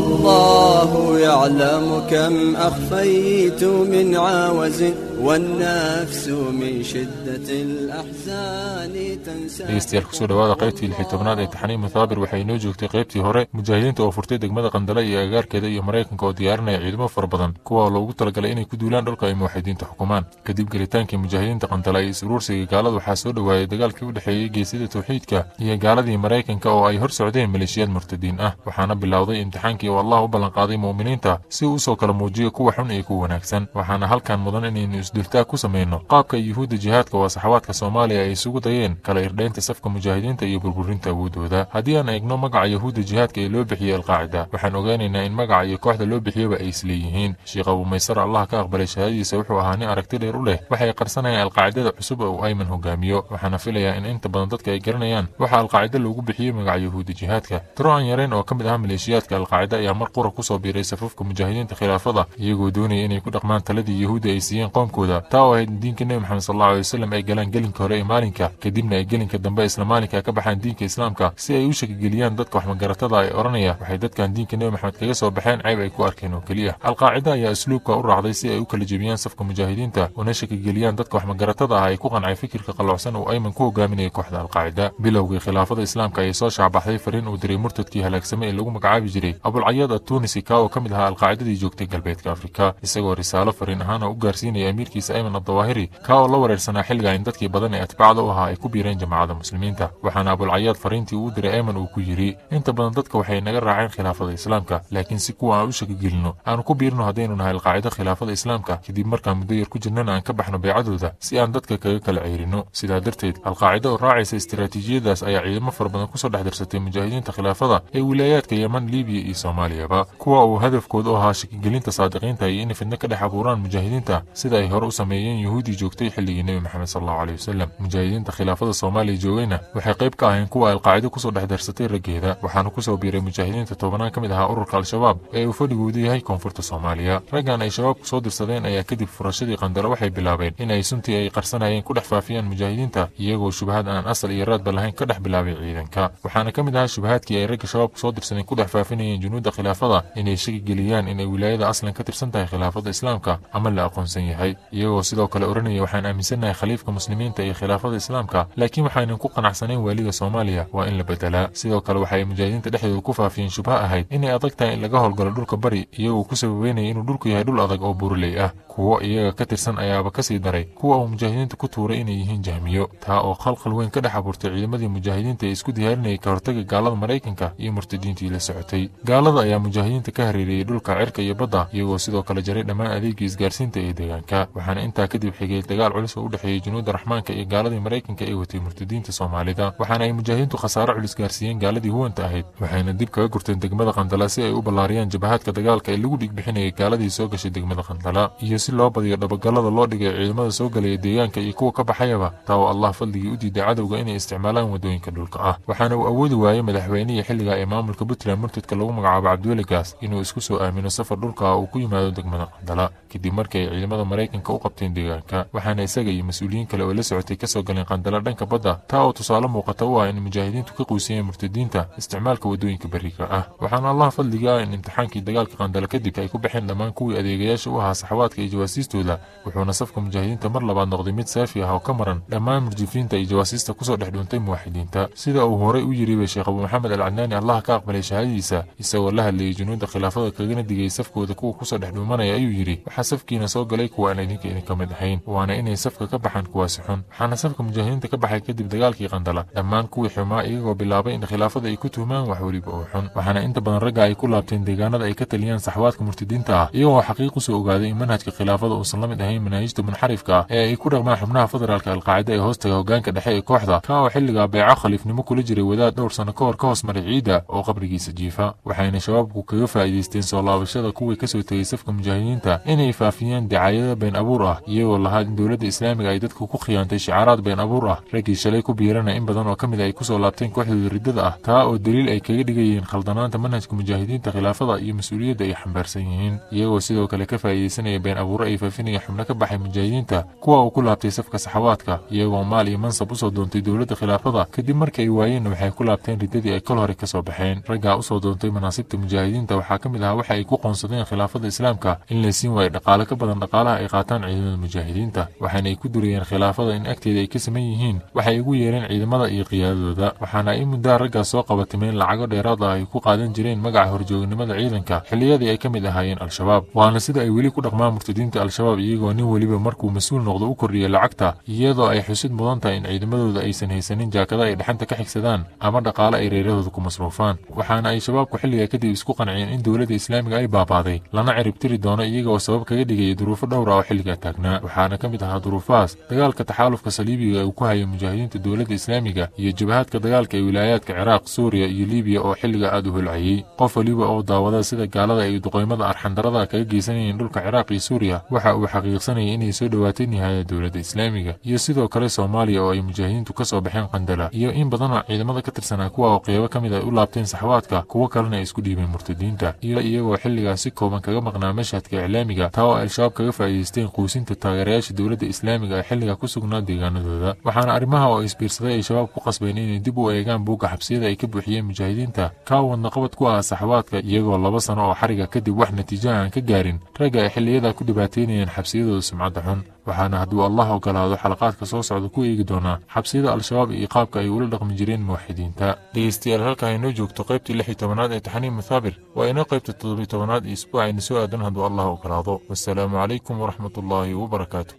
الله يعلم كم أخفيت من عاوز والنفس من شدة الأحزان تنسى
dhegeystayaal kusoo dhawaada qaybtii lixi tobnaad ee taxniim muthaabir waxay inoo joogtay qaybtii hore mujaahidiinta oo furtay degmada qandale iyo agaarkeeda iyo maraykanka oo diyaarinaya ciidamo fara badan kuwa oo loogu talagalay inay ku duulaan dhulka ay muwaxidiinta xukumaan kadib gelitaankii mujaahidiinta qandale iyo is-uruursiga gaalada waxaa soo dhowaayay dagaalkii u dhexeeyey geesida tawxiidka iyo gaaladii maraykanka oo ay hor socdeen maleeshiyaad murtadiin ah waxaana bilowday imtixaankii oo allah u ballanqaaday mu'miniinta si uu u soo kala muujiyo kuwa xun iyo kuwa wanaagsan. Waxaana halkan mudan inaynu isdultaag ku samayno qaabka yuhuudda jihaadka waa saxawaadka soomaaliya ay isugu dayeen kala irdhaynta safka mujaahidiinta iyo burburinta awooddooda haddii aan eegno magaca yahuudda jihaadka ee loo bixiyey alqaacida waxaan ogaanaynaa in magaca iyo kooxda loo bixiyaba ay isleeyihiin sheekh abu maysar allah ka aqbalay shahaadadiisa wuxuu ahaa nin aragti dheer u leh waxay qarsanayaan alqaacidada cusub oo uu ayman hogaamiyo waxaana filayaa in inta badan dadka ay garanayaan waxaa alqaacida loogu bixiyey magaca yahuudda jihaadka. Tiro aan yarayn oo ka mid ah maleeshiyaadka alqaacida ayaa mar qura ku soo biiray safafka mujaahidiinta khilaafada iyagoo doonaya inay ku dhaqmaan taladii yahuudda ay siiyeen qoomkooda. Taa oo ahayd in diinka nebi maxamed sal allahu alay wasalam ay galaan gelinka hore ee maalinka kadibna ay gelinka dambe isla maalinka ka baxaan diinka islaamka si ay u shakigeliyaan dadka waxmagaratada ee odhanaya. Waxay dadkan diinka nebi maxamed kaga soo baxeen cayb ay ku arkeen oo keliya alqaacida ayaa asluubka u raacday si ay u kala jebiyaan safka mujaahidiinta una shakigeliyaan dadka waxmagaratada ah ay ku qancay fikirka qalloocsan uu ayman ku hogaaminaya kooxda alqaacida bilowgii khilaafada islaamka ayay soo shaacbaxday fariin uu diray murtadkii halaagsamay ee lagu magacaabi jiray abulcayaad attunisi ka oo ka mid ahaa alqaacidadii joogtay galbeedka afrika isagoo risaalo fariin ahaan oo u gaarsiinaya amiirkiisa ayman addawaahiri ka oo la wareersanaa xilliga in dadkii badan ee atbaacda u ahaa ay ku biireen jamacada muslimiinta. Waxaana abulcayaad fariintii uu diray ayman uu ku yidhi inta badan dadka waxay naga raaceen khilaafada islaamka laakiin si kuwa aan u shakigelino. Aanu ku biirno haddaynu nahay alqaacida khilaafada islaamka kadib markaan muddo yar ku jirnana aan ka baxno beecadooda si aan dadka kaga kala ceyrino sidaa darteed alqaacida oo raacaysa istiraatiijiyadaas ayaa ciidamo fara badan ku soo dhex darsatay mujaahidiinta khilaafada ee wilaayaadka yeman libiya iyo soomaaliyaba kuwa uu hadafkooda u ahaa shakigelinta saadiqiinta iyo inay fidno ka dhex abuuraan mujaahidiinta sida ay hore u sameeyeen yuhuudii joogtay xilligii nebi maxamed sal allahu aleyh wasalam mujaahidiinta khilaafada soomaaliya joogayna waxay qayb ka aheen kuwa alqaacida ku soo dhex darsatay raggeeda waxaana ku soo biiray mujaahidiinta tobanaan ka mid ahaa ururka al-shabaab ee uu fadhigoodu yahay koonfurta soomaaliya. Raggan ay shabaabku soo dirsadeen ayaa kadib furashadii qandalo waxay bilaabeen in ay suntii ay qarsanayeen ku dhex faafiyaan mujaahidiinta iyagoo shubahaad aan asal iyo raadba lahayn ka dhex bilaabay ciidanka waxaana ka mid ahaa shubahaadkii ay ragga shabaabku soo dirsadeen ku dhex faafinayeen junuudda khilaafada inay shaki geliyaan inay wilaayada aslan ka tirsan tahay khilaafada islaamka ama la aqoonsan yahay iyagoo sidoo kale odhanaya waxaan aaminsannahay khaliifka muslimiinta iyo khilaafada islaamka laakiin waxaynan ku qanacsanayn waaliga soomaaliya waa in la bedelaa sidoo kale waxay mujaahidiinta dhexdooda ku faafiyeen shubha ahayd inay adag tahay in laga howlgalo dhulka bari iyagoo ku sababeynaya inuu dhulku yahay dhul adag oo buurley ah kuwo iyaga ka tirsan ayaaba ka sii daray kuwa uu mujaahidiinta ku tuuray inay yihiin jahmiyo taa oo khalkhal weyn ka dhex abuurtay ciidamadii mujaahidiinta ee isku diyaarinayay ka hortaga gaalada maraykanka iyo murtadiintii la socotay. Gaalada ayaa mujaahidiinta ka hareereeyey dhulka cirka iyo badda iyagoo sidoo kale jaray dhammaan adeegii isgaarsiinta ee deegaanka waxaana intaa kadib xigay dagaal culus oo u dhexeeyey junuudda raxmaanka iyo gaaladii maraykanka ee watay murtadiinta soomaalida waxaana ay mujaahidiintu khasaaro culus gaarsiiyeen gaaladii huwanta ahayd waxayna dib kaga gurteen degmada qandala si ay u ballaariyaan jabahaadka dagaalka ee lagu dhigbixinayay gaaladii soo gashay degmada qandala. Iyo si loo badiyo dhabagallada loo dhigay ciidamada soo galaya deegaanka iyo kuwa ka baxayaba taa oo allah fadligii u diiday cadowga inay isticmaalaan waddooyinka dhulka ah. Waxaana uu awoodi waayey madaxweynihii xilliga ee maamulka puntland murtadka lagu magacaabo cabdiweli gaas inuu isku soo aamino safar dhulka ah uu ku yimaado degmada qandala kadib markii ay ciidamada maraykanka u qabteen deegaanka. Waxaana isaga iyo mas'uuliyiin kale oo la socotay ka soo galeen qandala dhanka badda taa oo tusaale muuqata u ah in mujaahidiintu ka quusiyeen murtadiinta isticmaalka waddooyinka beriga ah. Waxaana allah fadliga ah in imtixaankii dagaalka qandala kadib ay ku baxeen dhammaan kuwii adeegayaasha u ahaa saxawaadka iyo jawaasiistooda wuxuuna safka mujaahidiinta mar labaad noqday mid saafi ah oo ka maran dhammaan murjifiinta iyo jawaasiista ku soo dhex dhuuntay muwaaxidiinta sida uu horey u yidhi bay sheekh abu maxamed alcadnaani allah ka aqbalay shahaadadiisa isagoo la hadlayay junuudda khilaafada kagana digay safkooda kuwa ku soo dhex dhuumanaya ayuu yidhi waxaa safkiina soo galay kuwa aan idinka idinka mid ahayn waana inay safka ka baxaan kuwaasi xun. Waxaana safka mujaahidiinta ka baxay kadib dagaalkii qandala. Dhammaan kuwii xumaa iyagoo bilaabay in khilaafada ay ku tuhmaan wax weliba oo xun. Waxaana inta badan ragga ay ku laabteen deegaanada ay ka taliyaan saxwaadka murtadiinta ah iyagoo xaqiiq u soo ogaaday in manhajka khilaafada uusan la mid ahayn manaahijta munxarifka ah ee ay ku dhaqmaan xubnaha federaalka dagaalka alqaacida ee hoostaga hoggaanka dhexe ee kooxda kaa oo xilligaa beeco khaliifnimo kula jiray wadaad dhowr sanno ka hor ka hoos maray ciidda oo qabrigiisa jiifa. Waxayna shabaabku kaga faa'iidaysteen soo laabashada kuwii ka soo tegay safka mujaahidiinta inay faafiyaan dacaayado been abuur ah iyagoo lahaa in dowladda islaamiga ay dadku ku khiyaantay shicaaraad been abuur ah. Raggii shalay ku biirana in badan oo ka mid ay ku soo laabteen kooxdooda riddada ah taa oo daliil ay kaga dhigayeen khaldanaanta manhajka mujaahidiinta khilaafada iyo mas'uuliyadda ay xambaarsan yihiin. Iyagoo sidoo kale ka faa'iidaysanaya been abuuro ay faafinaya xubno ka baxay mujaahidiinta kuwa uu ku laabtay safka saxawaadka iyagoo maal iyo mansab u soo doontay dowladda khilaafada kadib markii ay waayeenna waxay ku laabteen riddadii ay kol hore ka soo baxeen. Raggaa u soo doontay manaasibta mujaahidiinta waxaa ka mid ahaa waxa ay ku qoonsadeen khilaafada islaamka in la siin waayo dhaqaale ka badan dhaqaalaha ay qaataan ciidamada mujaahidiinta waxaana ay ku durayeen khilaafada in agteeda ay ka saman yihiin waxay ugu yeereen ciidamada iyo qiyaadadooda. Waxaana ay muddaa raggaas soo qabatimeen lacago dheeraad ah ay ku qaadan jireen magaca horjoognimada ciidanka xilliyadii ay ka mid ahaayeen al-shabaab. Waana sida ay weli ku dhaqmaan murtadiinta al-shabaab iyagoo nin weliba markuu mas'uul noqdo u kordhiya lacagta iyadoo ay xusid mudan tahay in ciidamadooda aysan haysanin jaakada ay dhaxanta ka xigsadaan ama dhaqaale ay reerahooda ku masruufaan waxaana ay shabaabku xilliga kadib isku qanceen in dowladda islaamiga ay baabaaday. Lana ciribtiri doono iyaga oo sabab kaga dhigaya duruufo dhowra oo xilligaa taagnaa. Waxaana ka mid ahaa duruufahaas dagaalka taxaalufka saliibiga uu ku hayay mujaahidiinta dowladda islaamiga iyo jabahaadka dagaalka ee wilaayaadka ciraaq suuriya iyo libiya oo xilliga aad u holcayey qof waliba oo daawada sida gaalada ay duqoymada arxandarada kaga geysanayeen dhulka ciraaq iyo suuriya waxa uu xaqiiqsanayay inay soo dhowaatay nihaayada dowladda islaamiga iyo sidoo kale soomaaliya oo ay mujaahidiintu ka soo baxeen qandala iyo in badan oo ciidamada ka tirsanaa kuwa oo qeybo ka mid ay u laabteen saxwaadka kuwo kalena ay isku dhiibeen murtadiinta. Iyo iyagoo xilligaas si kooban kaga maqnaa mashhadka iclaamiga taa oo al-shabaab kaga faa'iidaysteen quusinta taageerayaasha dowladda islaamiga ee xilliga ku sugnaa deegaanadooda. Waxaana arrimaha oo isbiirsaday ay shabaab ku qasbeen inay dib u eegaan buugga xabsiyada ay ka buuxiyeen mujaahidiinta. Kaa wadna qabad ku ah saxwaadka iyagoo laba sano oo xariga kadib wax natiijo aan ka gaarin. Ragga ay xilliyada ku dhibaateynayeen xabsiyadooda sumcadda xun waxaana hadduu allah ogolaado xalaqaadka soo socda ku eegi doonaa xabsiyada al-shabaab iyo qaabka ay ula dhaqmi jireen muwaxidiinta dhegeystayaal halkaa inoo joogto qaybtii lix iyo tobanaad ee taxaniim mathaabir waa inoo qaybta toddobiyo tobanaad iyo isbuuca ayna soo aadan hadduu allah ogolaado wassalaamu calaykum waraxmat ullaahi wabarakaatu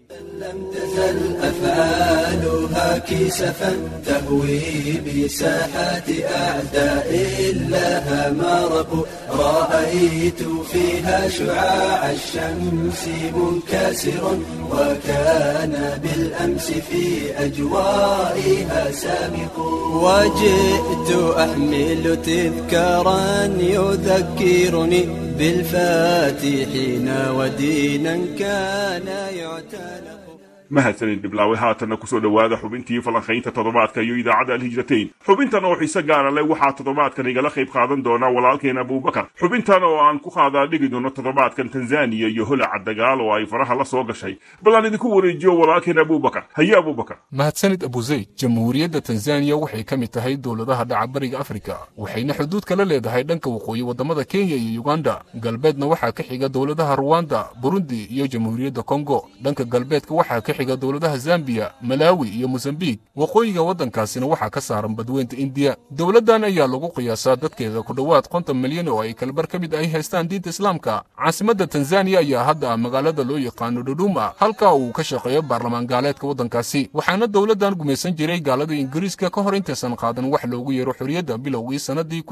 لم تزل أفعالها كسفا تهوي بساحات أعداء لها مرق رأيت فيها شعاع الشمس منكسرا وكان بالأمس في أجوائها سامق وجئت أحمل تذكارا يذكرني بالفاتحين ودينا كان يعتنق
mahadsanid dhiblaawe haatanna ku soo dhowaada xubintii falanqaynta toddobaadka iyo idaacadda alhijrateyn. Xubintan oo xiise gaara leh waxaa toddobaadkan igala qayb qaadan doona walaalkeen abuubakar. Xubintan oo aan ku qaadaa dhigi doono toddobaadkan tanzaniya iyo holaca dagaal oo ay faraha la soo gashay. Bal aan idinku wareejiyo walaalkeen abuubakar. Haye abuubakar.
Mahadsanid abuzayd jamhuuriyadda tanzaniya waxay ka mid tahay dowladaha dhaca bariga afrika waxayna xuduud kala leedahay dhanka waqooyi waddamada kenya iyo yuganda galbeedna waxaa ka xiga dowladaha ruwanda burundi iyo jamhuuriyadda kongo dhanka galbeedka waxaa ka xiga dowladaha zambiya malaawi iyo mosambiik waqooyiga waddankaasina waxaa ka saaran badweynta indiya. Dowladdan ayaa lagu qiyaasaa dadkeeda ku dhowaad konton milyan oo ay kalbar ka mid ay haystaan diinta islaamka. Caasimadda tanzaniya ayaa hadda ah magaalada loo yaqaano dhudhuma halka uu ka shaqeeyo baarlamaan gaaleedka waddankaasi. Waxaana dowladdan gumaysan jiray gaalada ingiriiska ka hor intaysan qaadan wax loogu yeero xorriyadda bilowgii sannadii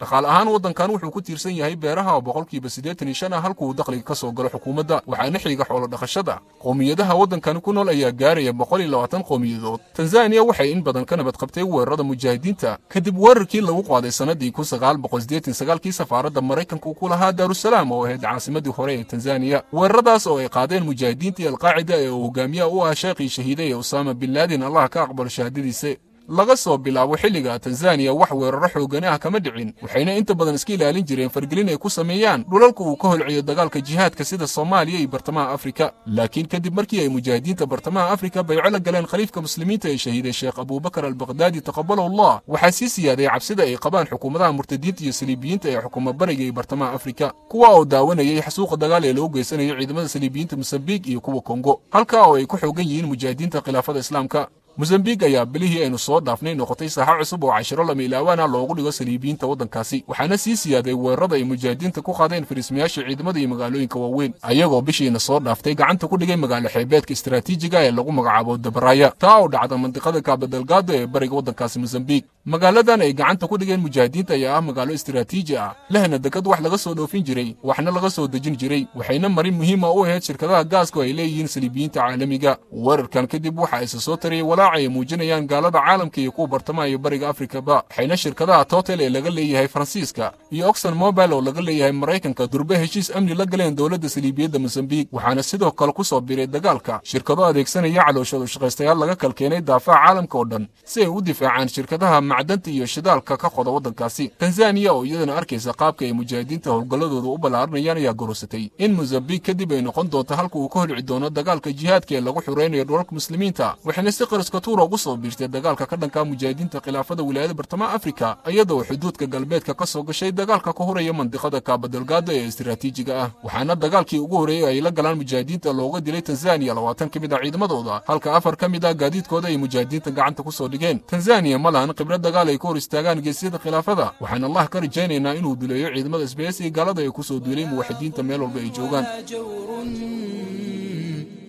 dhaqaale ahaan waddankan wuxuu ku tiirsan yahay beeraha oo boqolkiiba siddeetan iyo shan ah halkuu dakhliga ka soo galo xukuumadda waxaana xiga xoolo dhaqashada qowmiyadaha waddankani ku nool ayaa gaaraya boqol iyo labaatan qowmiyadood. Tanzaniya waxay in badan ka nabad qabtay weerarada mujaahidiinta kadib weerarkii lagu qaaday sannadii kun sagaal boqol siddeetan sagaalkii safaaradda maraykanka ku lahaa daarusalaam oo ahayd caasimadii hore ee tanzaniya weeraradaas oo ay qaadeen mujaahidiintii alqaacida ee uu hogaamiyaha u ah sheekhii shahiiday ee usaama bin laadin allah ka aqbalo shahaadadiisa laga soo bilaabo xilliga tanzaniya wax weeraro xoogani ah kama dhicin waxayna inta badan iska ilaalin jireen fargelin ay ku sameeyaan dhulalka uu ka holciyo dagaalka jihaadka sida soomaaliya iyo bartamaha afrika. Laakiin kadib markii ay mujaahidiinta bartamaha afrika bayco la galeen khaliifka muslimiinta ee shahiiday sheekh abuubakar albaqdaadi taqabalahu allah. Waxaa sii siyaaday cabsida ay qabaan xukuumadaha murtadiinta iyo saliibiyiinta ee xukuma bariga iyo bartamaha afrika kuwa oo daawanayay xasuuqa dagaal ee loo geysanayo ciidamada saliibiyiinta mosambiik iyo kuwa kongo halka oo ay ku xoogan yihiin mujaahidiinta khilaafada islaamka mosambiik ayaa bilihii aynu soo dhaafnay noqotay saaxo cusub oo cashiro lama ilaawaana loogu dhigo saliibiyiinta waddankaasi waxaana sii siyaaday weerarada ay mujaahidiinta ku qaadeen fariismayaasha ciidamada iyo magaalooyinka waaweyn ayagoo bishiina soo dhaaftay gacanta ku dhigay magaalo xeebeedka istaraatiijiga ee lagu magacaabo dabaraya taa oo dhacda mandiqada kaabadalgaado ee bariga waddankaasi mosambiik magaaladan ay gacanta ku dhigeen mujaahidiinta ayaa ah magaalo istiraatiiji ah lehna dekad wax laga soo dhoofin jiray waxna laga soo dejin jiray waxayna marin muhiima u ahayd shirkadaha gaaska oo ay leeyihiin saliibiyiinta caalamiga. Weerarkan kadib waxa isa soo tariyey walaaca ay muujinayaan gaalada caalamka iyo kuwa bartamaha iyo bariga afrikaba waxayna shirkadaha total ee laga leeyahay faransiiska iyo oxon mobile oo laga leeyahay maraykanka durbe heshiis amni la galeen dowladda saliibiyadda mosambiik waxaana sidoo kale ku soo biray dagaalka shirkado adeegsanaya calooshooda shaqaystayaal laga kalkeenay daafaha caalamka oo dhan si ay u difaacaan shirkadaha macdanta iyo shidaalka ka qoda waddankaasi. Tanzaniya oo iyadana arkaysa qaabka ay mujaahidiinta howlgalladooda u ballaaranayaan ayaa gorosatay in mosambiik kadib ay noqon doonto halka uu ka holci doono dagaalka jihaadka ee lagu xuraynayo dhulalka muslimiinta waxayna si qariska tuura ugu soo biirtay dagaalka ka dhanka mujaahidiinta khilaafada wilaayada bartamaha afrika iyadoo xuduudka galbeedka ka soo gashay dagaalka ka horaya mandiqada kaabadalgaada ee istiraatiijiga ah. Waxaana dagaalkii ugu horreeyey ay la galaan mujaahidiinta looga dilay tanzaniya labaatan ka mid ah ciidamadooda halka afar ka mid ah gaadiidkooda ay mujaahidiinta gacanta ku soo dhigeen. Tanzaniya ma lahan khibrad dagaal ay ku hor istaagaan geesyada khilaafada waxaan allah ka rajaynaynaa inuu duleeyo ciidamada sbs iyo gaalada ay ku soo duulay muwaxidiinta meel walba ay joogaan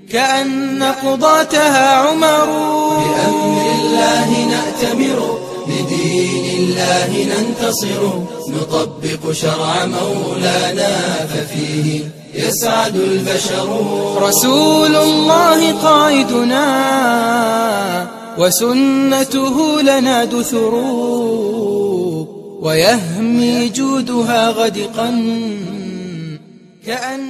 كأن قضاتها عمر بأمر الله نأتمر لدين الله ننتصر نطبق شرع مولانا ففيه يسعد البشر رسول الله قائدنا وسنته لنا دثر ويهمي جودها غدقا كأن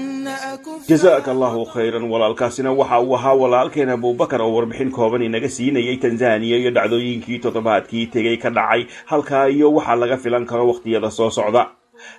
allahu khayran walaalkaasina waxa uu ahaa walaalkeen abubakar oo warbixin kooban inaga siinayay tanzaniya iyo dhacdooyinkii toddobaadkii tegay ka dhacay halkaa iyo waxaa laga filan karo wakhtiyada soo socda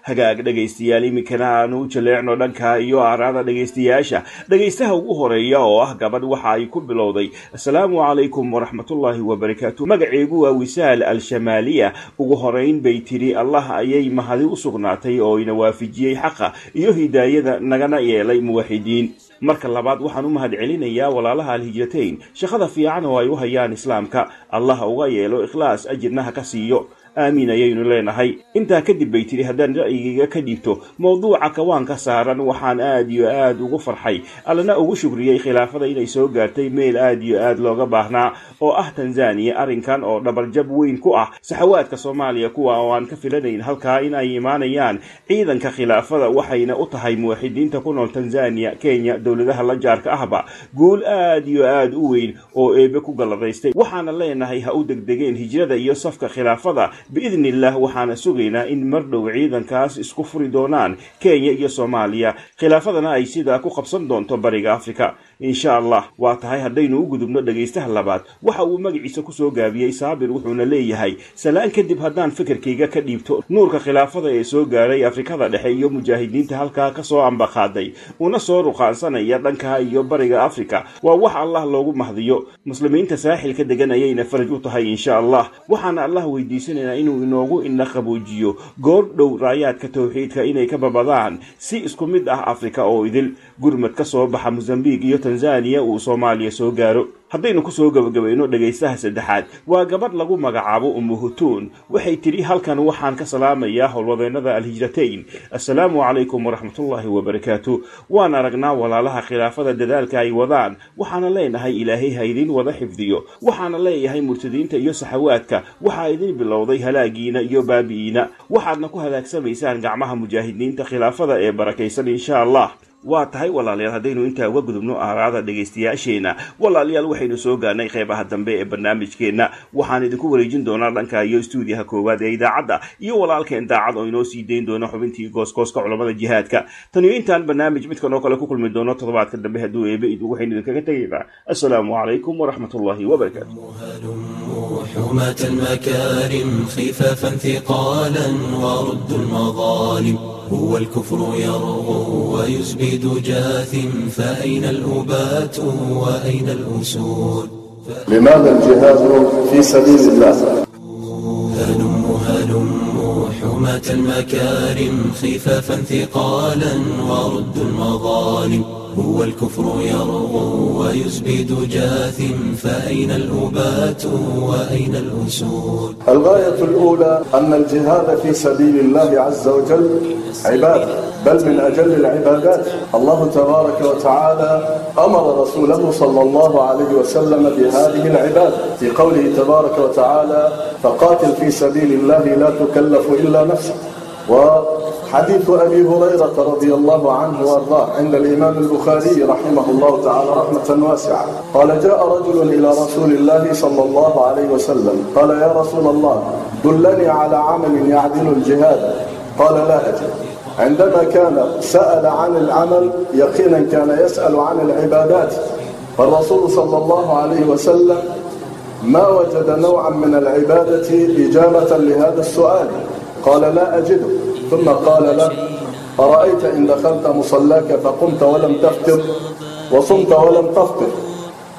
hagaag dhegaystayaal iminkana aanu u jaleecno dhanka iyo aaraada dhegaystayaasha dhegaystaha ugu horreeya oo ah gabadh waxa ay ku bilowday asalaamu calaykum waraxmatullaahi wabarakaatu magaceegu waa wisaal al-shamaaliya. Ugu horeyn bay tidhi allah ayay mahadi u sugnaatay oo ina waafijiyey xaqa iyo hidaayada nagana yeelay muwaxidiin. Marka labaad waxaan u mahad celinayaa walaalaha alhijrateyn. Shaqada fiican oo ay u hayaan islaamka. Allah uga yeelo ikhlaas ajirnaha ka siiyo aamiin ayaynu leenahay. Intaa kadib bay tidhi haddaan ra'yigayga ka dhiibto mowduuca kawaanka saaran waxaan aad iyo aad ugu farxay. Allana ugu shukriyey khilaafada inay soo gaartay meel aad iyo aad looga baahnaa oo ah tanzaniya arrinkan oo dhabarjab weyn ku ah. Saxawaadka soomaaliya kuwa oo aan ka filanayn halkaa in ay imaanayaan ciidanka khilaafada waxayna u tahay muwaxidiinta ku nool tanzaniya kenya dowladaha la jaarka ahba. Guul aad iyo aad u weyn oo eebe ku galladaystay waxaana leenahay ha u degdegeen hijrada iyo safka khilaafada biidni illah waxaana sugaynaa in mar dhow ciidankaas isku furi doonaan kenya iyo soomaaliya. Khilaafadana ay sidaa ku qabsan doonto bariga afrika insha allah waa tahay haddaynu u gudubno dhegaystaha labaad. Waxa uu magaciisa ku soo gaabiyey saabir wuxuuna leeyahay salaan kadib haddaan fikirkayga ka dhiibto nuurka khilaafada ee soo gaaray afrikada dhexe iyo mujaahidiinta halkaa ka soo ambaqaaday una soo ruqaansanaya dhanka iyo bariga afrika. Waa wax allah loogu mahdiyo. Muslimiinta saaxilka degan ayayna faraj u tahay insha allah waxaana allah weydiisanaynaa inuu inoogu ina qaboojiyo. Goor dhow raayaadka towxiidka inay ka babadaan si isku mid ah afrika oo idil gurmad ka soo baxa mosambiq iyo tanzaniya uu soomaaliya soo gaaro. Haddaynu ku soo gabagabayno dhegaystaha saddexaad waa gabadh lagu magacaabo umuhutuun waxay tidhi halkan waxaan ka salaamayaa howlwadeennada alhijrateyn assalaamu calaykum waraxmatullaahi wabarakaatu waan aragnaa walaalaha khilaafada dadaalka ay wadaan. Waxaana leenahay ilaahay ha idin wada xifdiyo. Waxaana leeyahay murtadiinta iyo saxawaadka. Waxaa idin bilowday halaagiina iyo baabi'iina. Waxaadna ku hadaagsamaysaan gacmaha mujaahidiinta khilaafada ee barakaysan insha allah waa tahay walaalayaal haddaynu intaa uga gudubno aaraada dhegaystayaasheenna walaalayaal waxaynu soo gaarnay qeybaha dambe ee barnaamijkeenna waxaan idinku wareejin doonaa dhanka iyo stuudiyaha koowaad ee idaacadda iyo walaalkeen daacad oo inoo sii dayn doona xubintii gooskooska culamada jihaadka taniyo intaan barnaamij midkan oo kale ku kulmi doono toddobaadka dambe hadduu eebe idu waxaynu idinkaga tegaynaa assalaamu calaykum waraxmatullaahi wabarakaatu
حماة ويزبد جاثم فأين الأبات وأين الأسود؟
لماذا الجهاد في سبيل الله؟
هلم هلم حماة المكارم خفافا ثقالا ورد المظالم. هو الكفر يرغو ويزبد جاثم فأين الأبات وأين الأسود؟
الغاية الأولى أن الجهاد في سبيل الله عز وجل عبادة بل من أجل العبادات. الله تبارك وتعالى أمر رسوله صلى الله عليه وسلم بهذه العبادة في قوله تبارك وتعالى فقاتل في سبيل الله لا تكلف إلا نفسك وحديث أبي هريرة رضي الله عنه وأرضاه عند الإمام البخاري رحمه الله تعالى رحمة واسعة. قال جاء رجل إلى رسول الله صلى الله عليه وسلم. قال يا رسول الله دلني على عمل يعدل الجهاد. قال لا أجل عندما كان سأل عن العمل يقينا كان يسأل عن العبادات. فالرسول صلى الله عليه وسلم ما وجد نوعا من العبادة إجابة لهذا السؤال. قال لا أجده. ثم قال له أرأيت إن دخلت مصلاك فقمت ولم تفطر وصمت ولم تفطر.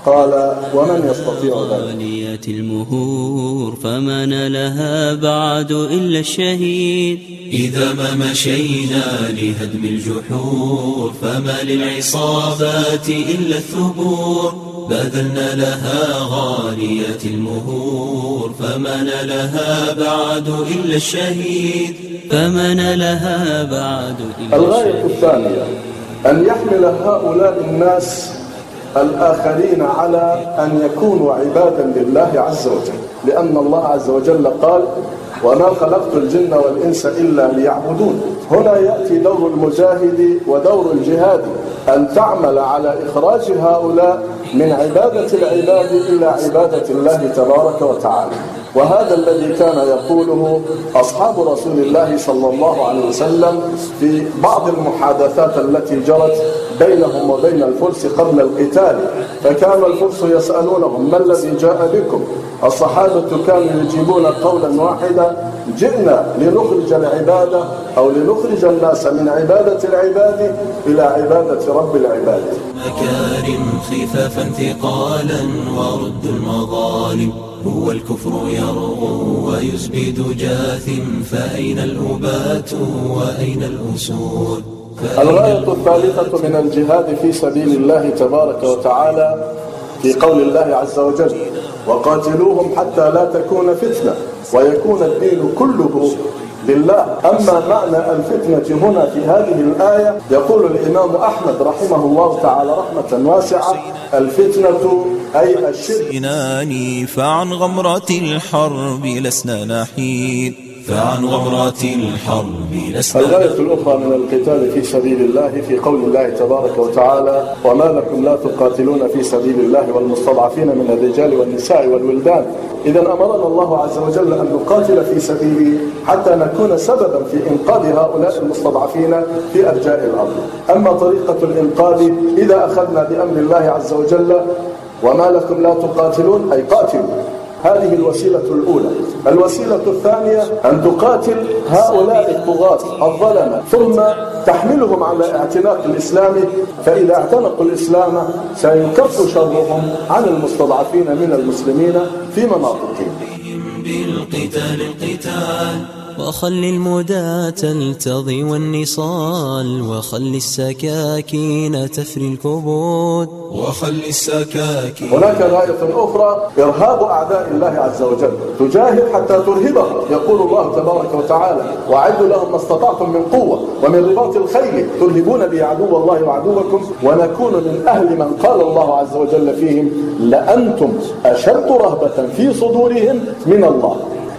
قال ومن يستطيع ذلك؟
المهور فما نالها بعد إلا الشهيد.
إذا ما مشينا لهدم الجحور فما للعصابات إلا الثبور. بذلنا لها غالية المهور فما نالها بعد إلا الشهيد.
فما نالها بعد إلا
الغاية الثانية أن يحمل هؤلاء الناس الآخرين على أن يكونوا عبادا لله عز وجل. لأن الله عز وجل قال وما خلقت الجن والإنس إلا ليعبدون. هنا يأتي دور المجاهد ودور الجهاد أن تعمل على إخراج هؤلاء من عبادة العباد إلى عبادة الله تبارك وتعالى. وهذا الذي كان يقوله أصحاب رسول الله صلى الله عليه وسلم في بعض المحادثات التي جرت بينهم وبين الفرس قبل القتال. فكان الفرس يسألونهم ما الذي جاء بكم؟ الصحابة كانوا يجيبون قولا واحدا جئنا لنخرج العبادة أو لنخرج الناس من عبادة العباد إلى عبادة رب العباد.
مكارم خفافا ثقالا ورد المظالم. هو الكفر يرغو ويزبد جاثم فأين الأبات وأين الأسود
الغاية الثالثة من الجهاد في سبيل الله تبارك وتعالى في قول الله عز وجل وقاتلوهم حتى لا تكون فتنة ويكون الدين كله لله. أما معنى الفتنة هنا في هذه الآية يقول الإمام أحمد رحمه الله تعالى رحمة واسعة الفتنة أي الشرك.
فعن غمرة الحرب لسنا نحيد
فعن غمرات الحرب لسنا
الغاية الأخرى من القتال في سبيل الله في قول الله تبارك وتعالى وما لكم لا تقاتلون في سبيل الله والمستضعفين من الرجال والنساء والولدان. إذا أمرنا الله عز وجل أن نقاتل في سبيله حتى نكون سببا في إنقاذ هؤلاء المستضعفين في أرجاء الأرض. أما طريقة الإنقاذ إذا أخذنا بأمر الله عز وجل وما لكم لا تقاتلون أي قاتلوا. هذه الوسيلة الأولى. الوسيلة الثانية أن تقاتل هؤلاء الطغاة الظلمة. ثم تحملهم على اعتناق الإسلام. فإذا اعتنقوا الإسلام سيكف شرهم عن المستضعفين من المسلمين في مناطقهم.
بالقتال القتال
وخل المدى تلتضي والنصال وخل السكاكين تفري الكبود.
وخل السكاكين.
هناك غاية أخرى إرهاب أعداء الله عز وجل. تجاهد حتى ترهبهم. يقول الله تبارك وتعالى وأعدوا لهم ما استطعتم من قوة ومن رباط الخيل. ترهبون به عدو الله وعدوكم ونكون من أهل من قال الله عز وجل فيهم لأنتم أشد رهبة في صدورهم من الله.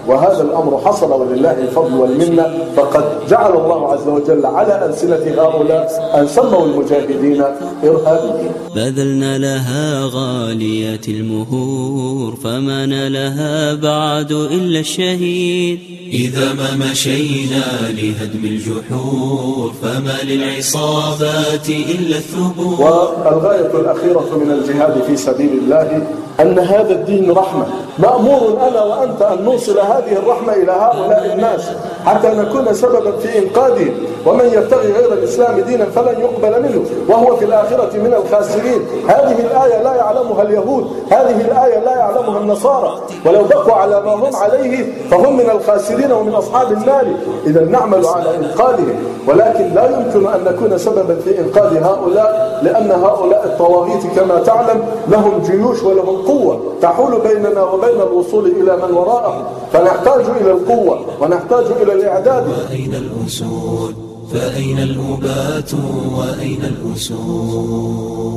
وهذا الأمر حصل ولله الفضل والمنة فقد جعل الله عز وجل على ألسنة هؤلاء أن سموا المجاهدين إرهابيين.
بذلنا لها غالية المهور فما نالها بعد إلا الشهيد.
إذا ما مشينا لهدم الجحور فما للعصابات إلا الثبور.
والغاية الأخيرة من الجهاد في سبيل الله أن هذا الدين رحمة مأمور أنا وأنت أن نوصل هذه الرحمة إلى هؤلاء الناس حتى نكون سببا في إنقاذهم ومن يبتغي غير الإسلام دينا فلن يقبل منه. وهو في الآخرة من الخاسرين. هذه الآية لا يعلمها اليهود. هذه الآية لا يعلمها النصارى. ولو بقوا على ما هم عليه فهم من الخاسرين ومن أصحاب النار. إذا نعمل على إنقاذهم. ولكن لا يمكن أن نكون سببا في إنقاذ هؤلاء لأن هؤلاء الطواغيت كما تعلم لهم جيوش ولهم قوة تحول بيننا وبين الوصول إلى من وراءهم. فنحتاج إلى القوة ونحتاج إلى الإعداد.
وأين الأسود فأين المبات وأين الأسود